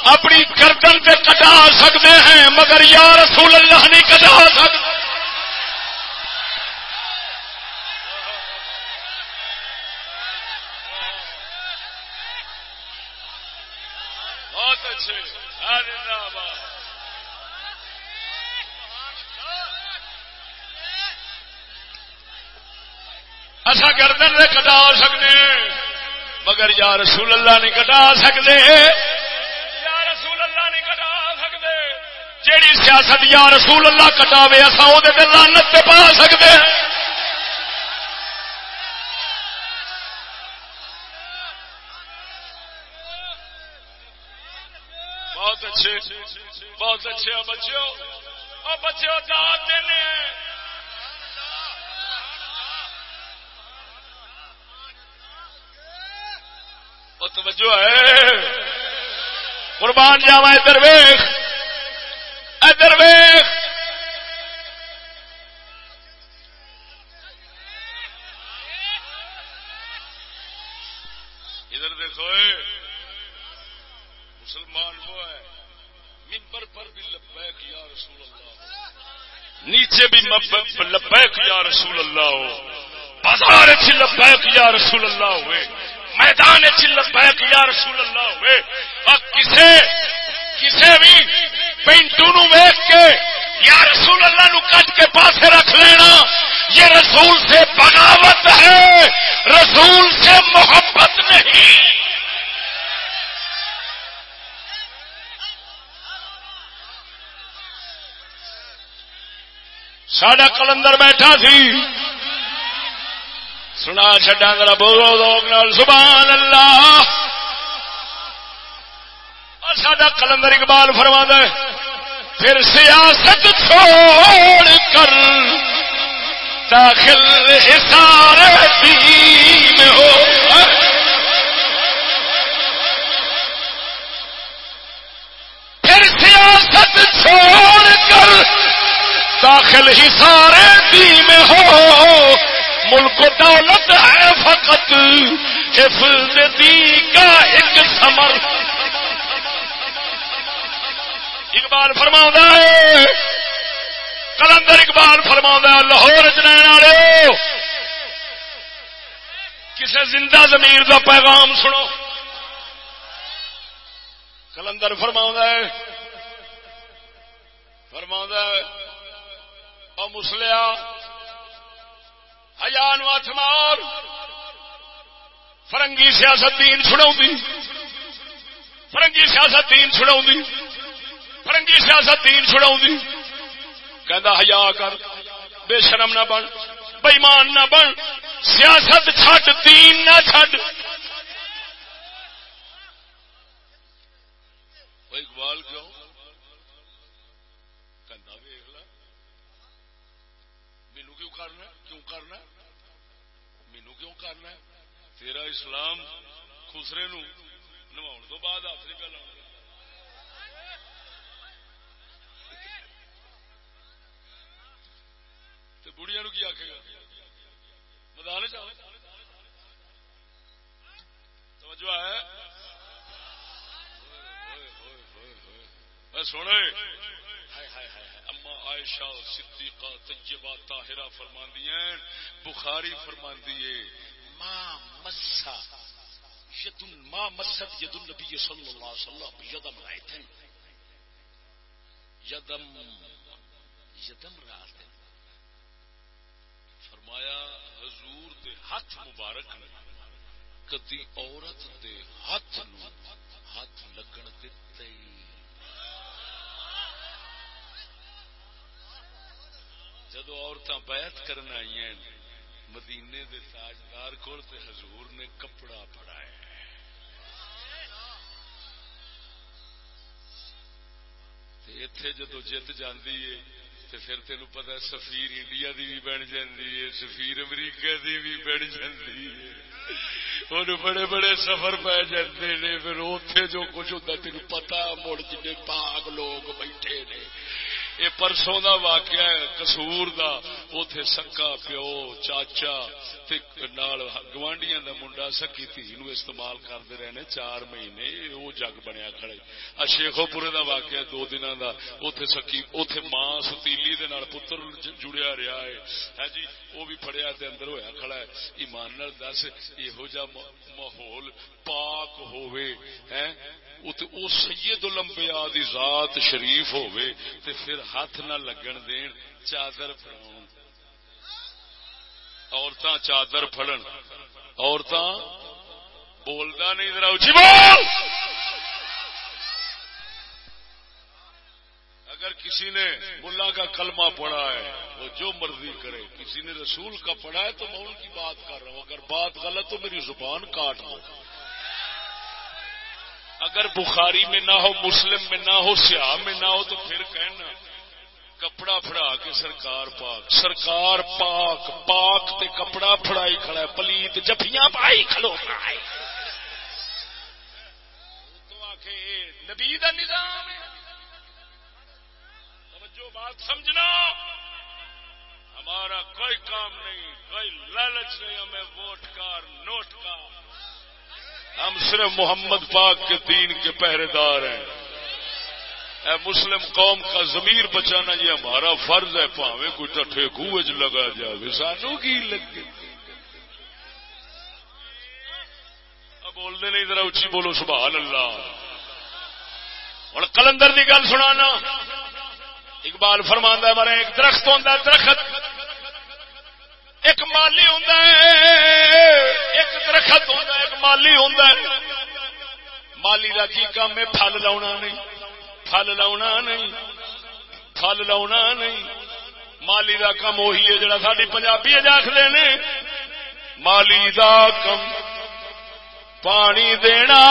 اپنی گردن پہ کٹا سکتے ہیں، مگر یا رسول اللہ نہیں کٹا سکتے اصا گردن سے کٹا سکتے مگر یا رسول اللہ نہیں کٹا سکتے۔ یا رسول اللہ نہیں کٹا سکتے۔ جیڑی سیاست یا رسول اللہ کٹاوے اصا وہ لانت پا سکتے۔ اچھے بہت اچھے بچوں اور بچوں دعوت دینے توجہ ہے۔ قربان جاوا ادھر ویخ ادھر ویخ ادھر دیکھو مسلمان وہ ہے ممبر پر بھی لبیک یا رسول اللہ نیچے لبیک یا رسول اللہ ہو۔ بازار لبیک یا رسول اللہ ہوئے۔ میدان لبیک یا رسول اللہ ہوئے۔ اور کسے کسے بھی پینٹو نو ویک کے یا رسول اللہ نو کٹ کے پاسے رکھ لینا، یہ رسول سے بغاوت ہے۔ رسول سے محبت نہیں۔ ساڈا کلندر بیٹھا سی۔ سنا چڈا گا بولو لوگ سبحان اللہ اور سڈا کلندر اقبال فرما دے پھر سیاست چھوڑ کر داخل حسار دین ہو۔ پھر سیاست چھوڑ داخل ہی سارے دین ہو۔ ملک و دولت ہے فقط۔ حفظ دی کا ایک سمر اقبال فرما ہے۔ کلندر اقبال فرما لاہور چین والے کسی زندہ زمین کا پیغام سنو۔ کلندر فرما ہے۔ فرما ہے اور مسلیا ہزار ہاتھ مار۔ فرنگی سیاست دین چھڑا فرنگی سیاست دین چھڑا فرنگی سیاست دین چھڑا کہ ہیا کر، بے شرم نہ بن بےمان نہ بن۔ سیاست چھڈ، دین نہ چھڈ۔ اقبال کیوں مینو کیوں کرنا کیوں کرنا مینو کیوں کرنا تیرا اسلام خسرے نو تو بعد ہاتھ نکل بڑھیا نو کی آخے گا؟ میدان توجہ ہے؟ سونے اما عائشہ صدیقہ تجبہ طاہرہ فرماندی ہیں، بخاری فرماندی ہے، ما مسا ید ما مست ید النبی صلی اللہ علیہ وسلم، یدم رائتن، یدم یدم راتن فرمایا، حضور دے ہاتھ مبارک نے، کدی عورت دے ہاتھ نو ہاتھ لگن دتے۔ جدو عورتیں بیعت کرنا آئی مدینے دے تاجدار کو حضور نے کپڑا پڑایا اتے جدو جیت جاندی ہے تو پھر تین پتا سفیر انڈیا دی بھی بن جاندی ہے سفیر امریکہ دی بھی بن جاندی ہے ان بڑے بڑے سفر پی جاتے نے، پھر اتے جو کچھ ہوتا تین پتا مڑ جن پاک لوگ بیٹھے نے۔ یہ پرسوں کا واقعہ ہے کسور دا اتے سکا، پیو، چاچا گوانڈیاں دا منڈا سکی تھی نو استعمال کرتے رہے چار مہینے وہ جگ بنیا کھڑے۔ شیخو پورے دا واقعہ دو دن دا اتے سکی اتے ماں ستیلی دے نال پتر جڑیا رہا ہے۔ ہاں جی وہ بھی پڑیا اندر ہویا کھڑا ہے۔ ایمان دس یہو جا ماحول پاک ہوئے او سید الانبیاء دی ذات شریف ہوئے تے پھر ہاتھ نہ لگن دین، چادر پھڑاؤں عورتاں چادر پھڑن۔ عورتاں بولدا نہیں، ذرا اچھی بول۔ اگر کسی نے ملا کا کلمہ پڑھا ہے، وہ جو مرضی کرے، کسی نے رسول کا پڑھا ہے تو میں ان کی بات کر رہا ہوں۔ اگر بات غلط تو میری زبان کاٹ دو۔ اگر بخاری میں نہ ہو، مسلم میں نہ ہو سیاح میں نہ ہو، تو پھر کہنا، کپڑا پھڑا کے سرکار پاک سرکار پاک پاک تے کپڑا پھڑائی کھڑا ہے، پلیت جفیاں پائی کھلو تو آخے نبی دا نظام ہے۔ جو بات سمجھنا۔ ہمارا کوئی کام نہیں، کوئی لالچ نہیں، ہمیں ووٹ کا نوٹ کا ہم صرف محمد پاک کے دین کے پہرے دار ہیں۔ اے مسلم قوم کا ضمیر بچانا یہ ہمارا فرض ہے، پاوے کوئی ٹھے کوچ لگا جائے سانو کی لگے؟ بول دے نہیں، ذرا اچھی بولو سبحان اللہ اور کلندر کی گل سنانا۔ اقبال فرماندہ ہے ایک درخت ہوتا ہے، درخت۔ ایک مالی ہوں ایک درخت ہوں ایک مالی ہوں مالی کا کی جی کام ہے پل لا نہیں پل لا نہیں پل لا نہیں۔ مالی کا کم اہی ہے جڑا ساری پنجابی آخر نے۔ مالی کا کم پانی دینا۔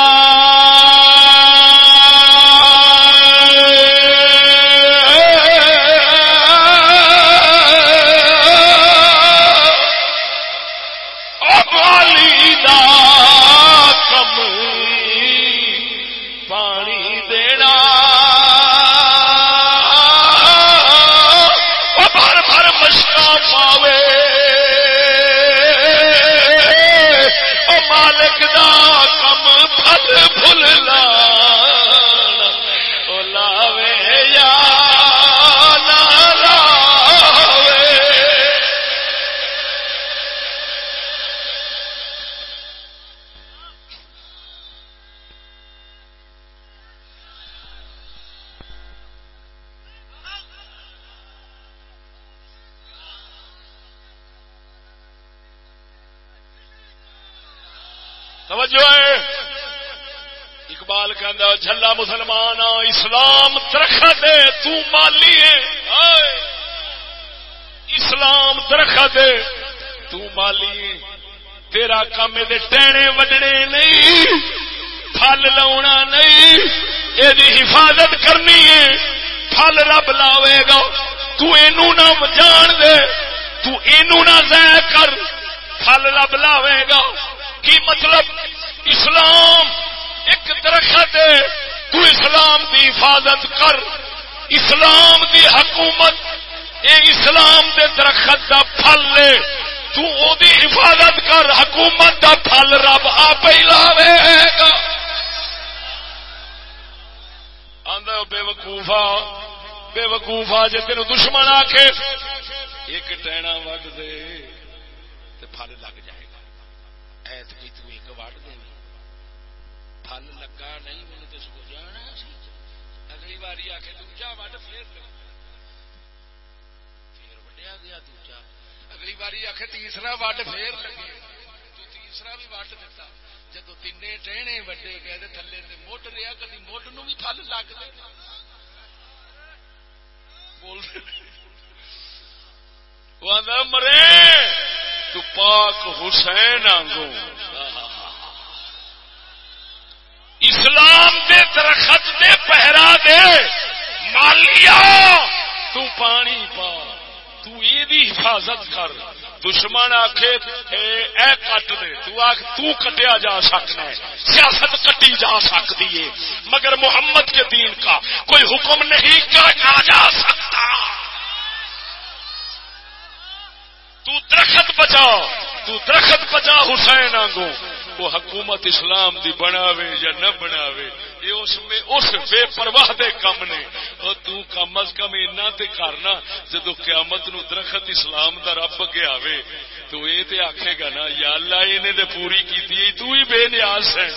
جھلا مسلمان اسلام درخت ہے تو مالی ہے۔ اسلام درخت ہے تو مالی ہے۔ تیرا کام یہ ٹہنے وڈنے نہیں، پھل لاؤنا نہیں یہ حفاظت کرنی ہے۔ پھل رب لاوے گا۔ تو نہ جان دے، تو نہ ضائع کر۔ پھل رب لاوے گا۔ کی مطلب؟ اسلام۔ ایک درخت تو اسلام دی حفاظت کر، اسلام دی حکومت، اے اسلام دے درخت دا پھل لے۔ تو او دی حفاظت کر، حکومت دا پھل رب آپ ہی لاوے۔ گا آدھا بے وقوفا بے وقوفا جی تین دشمن آخ ایک ٹہنا وڈ دے پھل لگ جائے گا۔ ایت کی پھل لگا نہیں مجھے تو سو جانا سی اگلی باری آ کے دوجا وڈ پھر پھر وڈیا گیا دوجا اگلی باری آ کے تیسرا وڈ پھر لگے تو تیسرا بھی وڈ دتا جدو تین ٹہنے وڈے گئے تھلے مٹ رہا کدی مٹ نو بھی پھل لگ دے مرے تو پاک حسین آگو اسلام دے درخت دے پہرا دے۔ مالیا تو پانی پا۔ تو حفاظت کر۔ دشمن آخے اے کٹ دے۔ تو آخ تو کٹیا جا سکنا ہے۔ سیاست کٹی جا سکتی ہے۔ مگر محمد کے دین کا کوئی حکم نہیں کیا جا سکتا۔ تو درخت بچا تو درخت پچا حسین آنگو وہ حکومت اسلام دی بناوے یا نہ بناوے، یہ اس میں اس بے پرواہ دے کم نے۔ اور تو کم از کم اینا تے کرنا جدو قیامت نو درخت اسلام دا رب کے آوے، تو یہ تے آکھے گا نا، یا اللہ انہیں دے پوری کیتی تو ہی بے نیاز ہے۔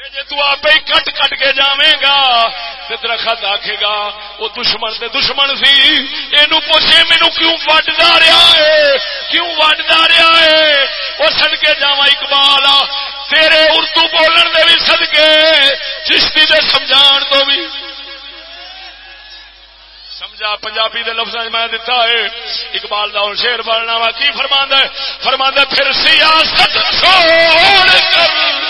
جی تپ ہی کٹ کٹ کے جاوے گا تو درخت آخے گا، وہ دشمن تے دشمن سی۔ یہ پوچھے، مینو کیوں وڈا رہا ہے؟ کیوں وڈا رہا ہے؟ وہ سدکے جا اقبال تیرے اردو بولن دے بھی سدکے چشتی دے سمجھان تو بھی سمجھا، پنجابی دے لفظ میں دتا ہے، اقبال دا شیر بولنا وا، کی فرما فرما پھر سیاست چھوڑ کر۔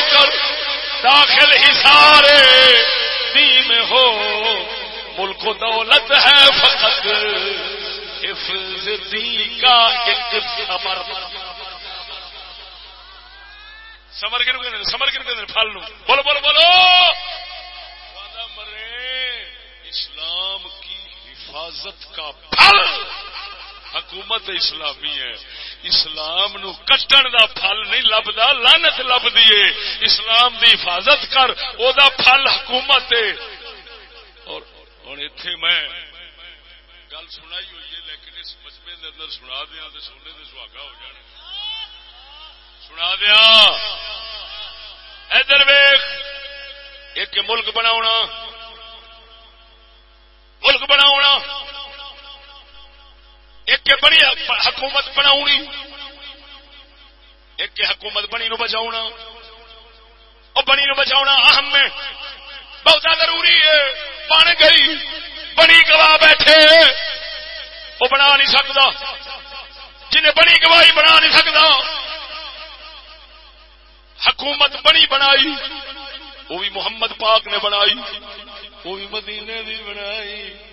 داخل ہی سارے دین ہو، ملک و دولت ہے فقط۔ حفظ دین کا ایک سمر سمر کن سمر کن پھل بولو بولو بولو۔ مرے، اسلام کی حفاظت کا پھل۔ حکومت اسلامی ہے۔ اسلام نو کٹن دا پھل نہیں لبدا لانت لب دیے اسلام دی حفاظت کر، او دا پھل حکومت ہے۔ اور ہوں اتے میں گل سنائی ہوئی ہے، لیکن اس مجمے دے اندر سنا دیا تو سونے دے سہاگا ہو جانے سنا دیا ادھر ویخ ایک ملک بنا ملک بنا ایک بڑی حکومت بنا ایک حکومت بنی نو بچاؤ وہ بنی نو بچاؤ اہم میں بہت ضروری ہے، بن گئی، بنی گواہ بیٹھے وہ بنا نہیں سکتا۔ جنہیں بنی گواہی بنا نہیں سکتا۔ حکومت بنی بنائی، وہ بھی محمد پاک نے بنائی، وہ بھی مدینے بھی بنائی۔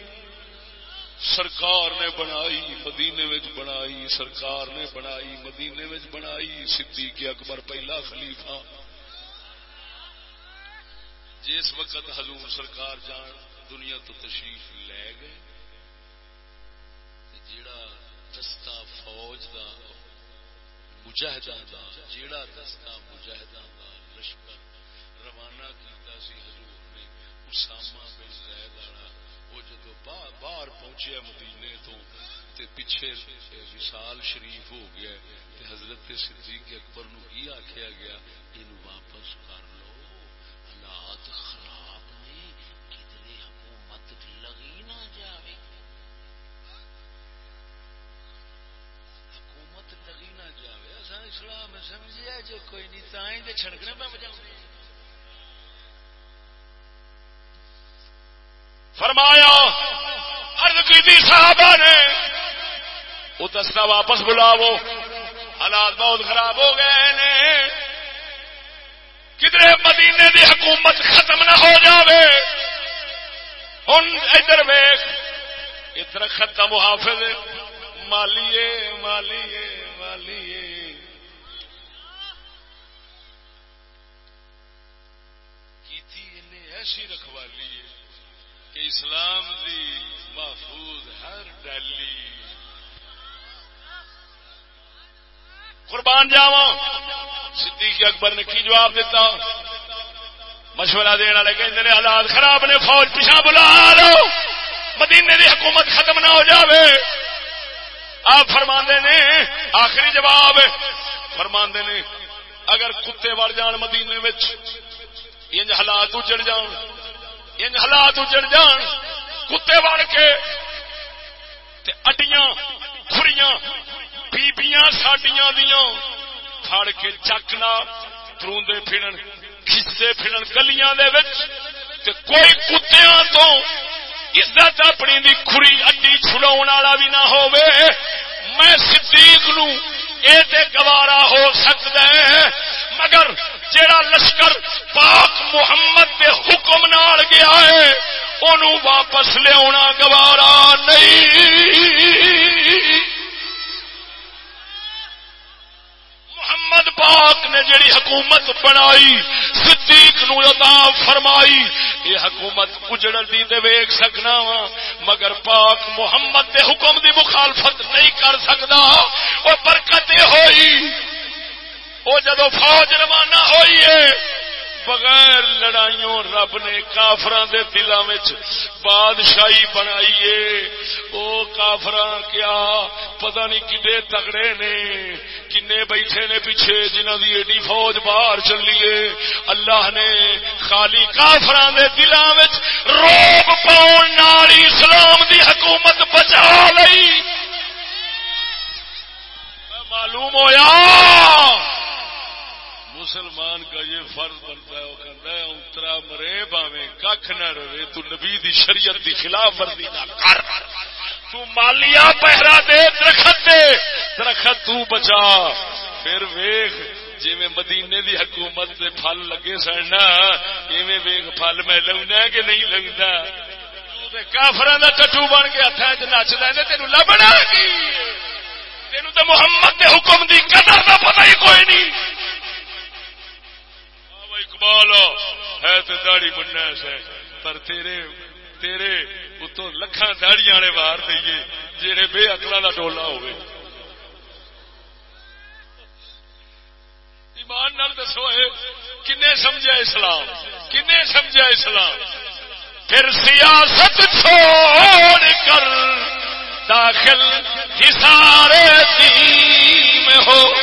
سرکار نے بنائی، مدینے وچ بنائی، سرکار نے بنائی، مدینے وچ بنائی، صدیق اکبر پہلا خلیفہ۔ جس وقت حضور سرکار جان، دنیا تو تشریف لے گئے۔ جڑا دستہ فوج دا، مجاہدہ دا، جیڑا دستا مجاہدہ باہر پہنچیا مدینے تو، تے پیچھے وصال شریف ہو گیا تے حضرت صدیق اکبر نو یہ آخیا گیا؟ یہ واپس کر لو۔ حالات خراب نے کدھر حکومت لگی نہ جاوے۔ حکومت لگی نہ جاوے۔ اصا اسلام سمجھیا جو کوئی نہیں تائیں تے چھڑکنے پہ بجاؤں۔ فرمایا عرض کی تھی صحابہ نے۔ وہ دستا واپس بلاو حالات بہت خراب ہو گئے نے کدھر مدینے دی حکومت ختم نہ ہو جاوے۔ ہوں ادھر ویخ ادھر ختم محافظ مالیے مالیے مالیے۔ ایسی رکھوالی ہے کہ اسلام دی محفوظ ہر ڈالی قربان جاوا صدیق اکبر نے کی جواب دیتا؟ مشورہ دینے والے کہ حالات خراب نے، فوج پیچھا بلا لو۔ مدینے دی حکومت ختم نہ ہو جاوے۔ آپ فرما نے، آخری جواب۔ فرما نے، اگر کتے وڑ جان مدینے انج حالات اجڑ جان۔ ان حالات اجڑ جان۔ کتے وڑ کے اڈیاں خریاں بیبیاں ساڈیاں دیاں پھڑ کے چکنا تروندے پھرن کھچتے پھرن گلیاں دے وچ تے کوئی کتیاں تو عزت اپنی دی کھری اڈی چھڑاون والا بھی نہ ہووے۔ میں صدیق نو اے تے گوارا ہو سکدا ہے، مگر جیڑا لشکر پاک محمد دے حکم نال گیا ہے انہوں واپس لیا گوارا نہیں۔ محمد پاک نے جڑی حکومت بنائی، صدیق نو عطا فرمائی یہ حکومت اجڑ دی تے ویکھ سکنا وا، مگر پاک محمد دے حکم دی مخالفت نہیں کر سکدا۔ او برکت ہوئی وہ جدو فوج روانہ ہوئی ہے، بغیر لڑائیوں رب نے کافران دے دلوں بادشاہی بنائیے او کافران کیا پتہ نہیں کڈے تگڑے نے، کنے بیٹھے نے پیچھے جنہ دی ایڈی فوج باہر چلیے اللہ نے خالی کافران دے دلوں روب پاؤن اسلام دی حکومت بچا لئی۔ معلوم ہویا۔ مسلمان کا یہ فرض بنتا ہے، وہ کہتا ہے، اترا مرے باوے کھ نہ رہے، تو نبی دی شریعت دی خلاف ورزی نہ کر۔ تو مالیا پہرا دے، درخت دے۔ درخت تو بچا۔ پھر ویخ جی میں مدینے دی حکومت دے پھل لگے سن ایویں ویخ پھل میں لونا کہ نہیں لگتا کافر کا ٹٹو بن کے ہاتھ نچتا ہے تین لبنا کی؟ تین تو محمد دے حکم دی قدر کا پتہ ہی کوئی نہیں۔ اقبال ہے تو داڑی مننا سے پر تیرے تیرے اتو لکھان داڑی والے باہر دئیے جہے بے اکلا کا ٹولا ہوئے۔ ایمان نال دسو کنے سمجھا اسلام؟ کنے سمجھا اسلام؟ پھر سیاست چھوڑ کر داخل ہسارے میں ہو۔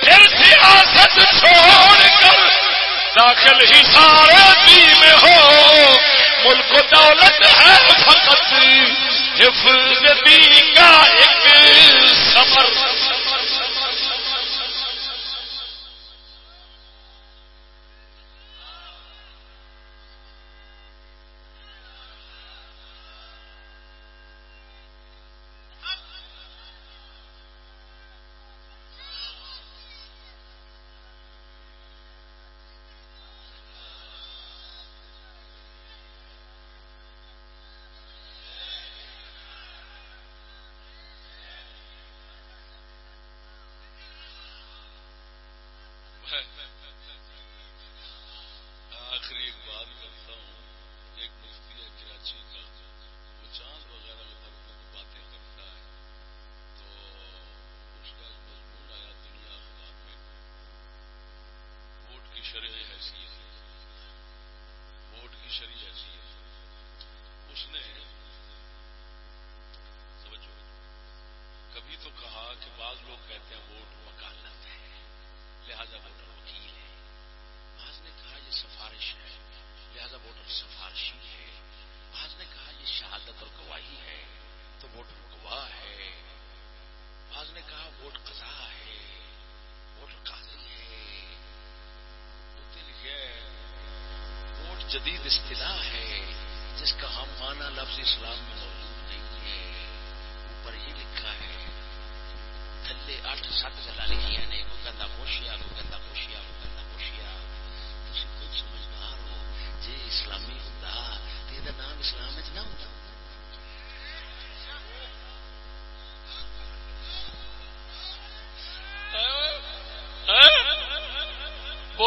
پھر سیاست چھوڑ کر داخل ہی سارے دی میں ہو۔ ملک و دولت ہے فقط حفظ دی کا ایک سفر۔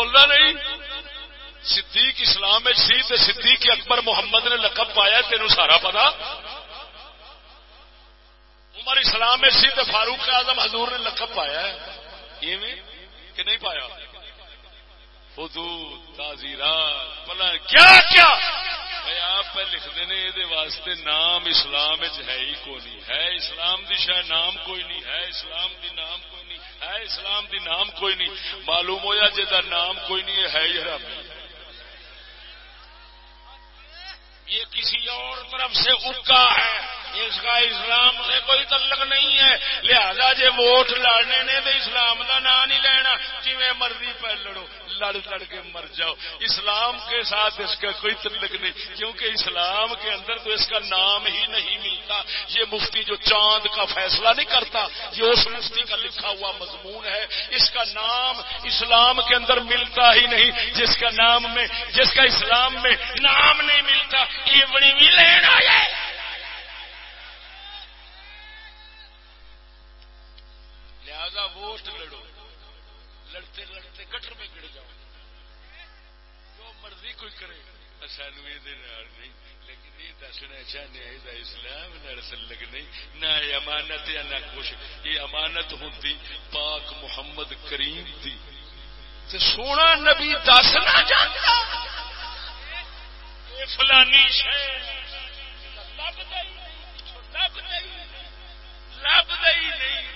بولنا نہیں. صدیق اسلام سی تے صدیق اکبر محمد نے لقب پایا تینوں سارا پتا. عمر اسلام سی تے فاروق اعظم حضور نے لقب پایا ہے. کہ نہیں پایا؟ حدود تعزیرات کیا کیا؟ آپ لکھتے ہیں، یہ واسطے نام اسلام ہے ہی کو نہیں. ہے اسلام دی شاید نام کوئی نہیں، ہے اسلام دی نام کوئی ہے اسلام دی نام کوئی نہیں. معلوم ہوا جا نام کوئی نہیں ہے ہی حرامی یہ کسی اور طرف سے اکا ہے۔ اس کا اسلام سے کوئی تعلق نہیں ہے۔ لہذا جی ووٹ لڑنے نے تو اسلام کا نام نہیں لینا جی مرضی پہ لڑو، لڑ لڑ کے مر جاؤ۔ اسلام کے ساتھ اس کا کوئی تعلق نہیں، کیونکہ اسلام کے اندر تو اس کا نام ہی نہیں ملتا۔ یہ مفتی جو چاند کا فیصلہ نہیں کرتا، یہ اس مفتی کا لکھا ہوا مضمون ہے۔ اس کا نام اسلام کے اندر ملتا ہی نہیں، جس کا نام میں، جس کا اسلام میں نام نہیں ملتا۔ یہ بڑی بھی لینا ہے۔ لہذا ووٹ لڑو. لڑتے لڑتے گٹر میں گڑ جاؤ. جو مرضی کوئی کرے. سانو یہ نہیں. لیکن یہ دسنا چاہنے اسلام تعلق نہیں. نہ امانت یا نہ کچھ. یہ امانت ہوتی پاک محمد کریم دی. سونا نبی دسنا چاہتا. فلانی لب لب نہیں.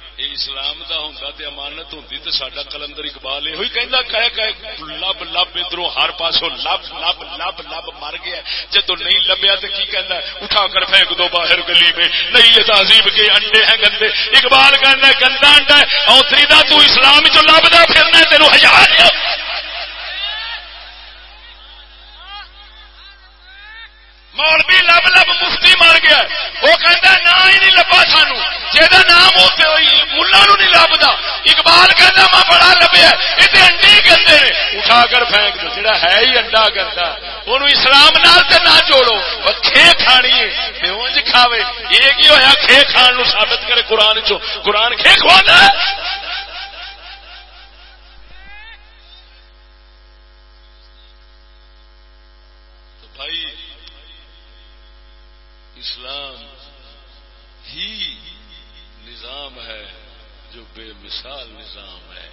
یہ اسلام دا ہوں تو امانت ہوں تے سڈا کلندر اقبال یہ کہے لب لب ادھر ہر پاسوں لب لب لب لب مر گیا جدو نہیں لبیا تے کی کہنا اٹھا کر پھینک دو باہر گلی میں۔ نہیں یہ تہذیب کے انڈے ہیں گندے۔ اقبال کہنا گندا انڈا ہے۔ اوتری دا تو اسلام چ لبدا پھرنا تینوں ہزار مولوی لب لب مفتی مر گیا وہ کہتا نا ہی نہیں لبا سانو۔ جہاں نام ملا نہیں لبدا۔ اقبال کہتا میں بڑا لبیا یہ انڈے گندے اٹھا کر پھینک دو۔ جڑا ہے ہی انڈا گندا۔ وہ اسلام نال تے نہ جوڑو۔ کھے کھانی ہے۔ اونج کھاوے۔ یہ کی ہویا؟ کھے کھان ثابت کرے قرآن چو قرآن کھے کھوانا تو بھائی اسلام ہی نظام ہے جو بے مثال نظام ہے۔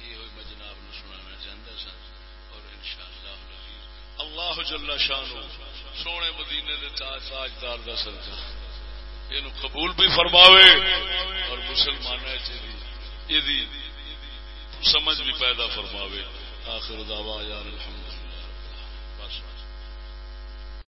یہ ہوئی میں جناب نے سنانا چاہتا سا اور ان شاء اللہ اللہ جل شان سونے مدینے کے تاج تاجدار کا سر یہ قبول بھی فرماوے اور مسلمان سمجھ بھی پیدا فرماوے۔ آخر دعوا یار الحمد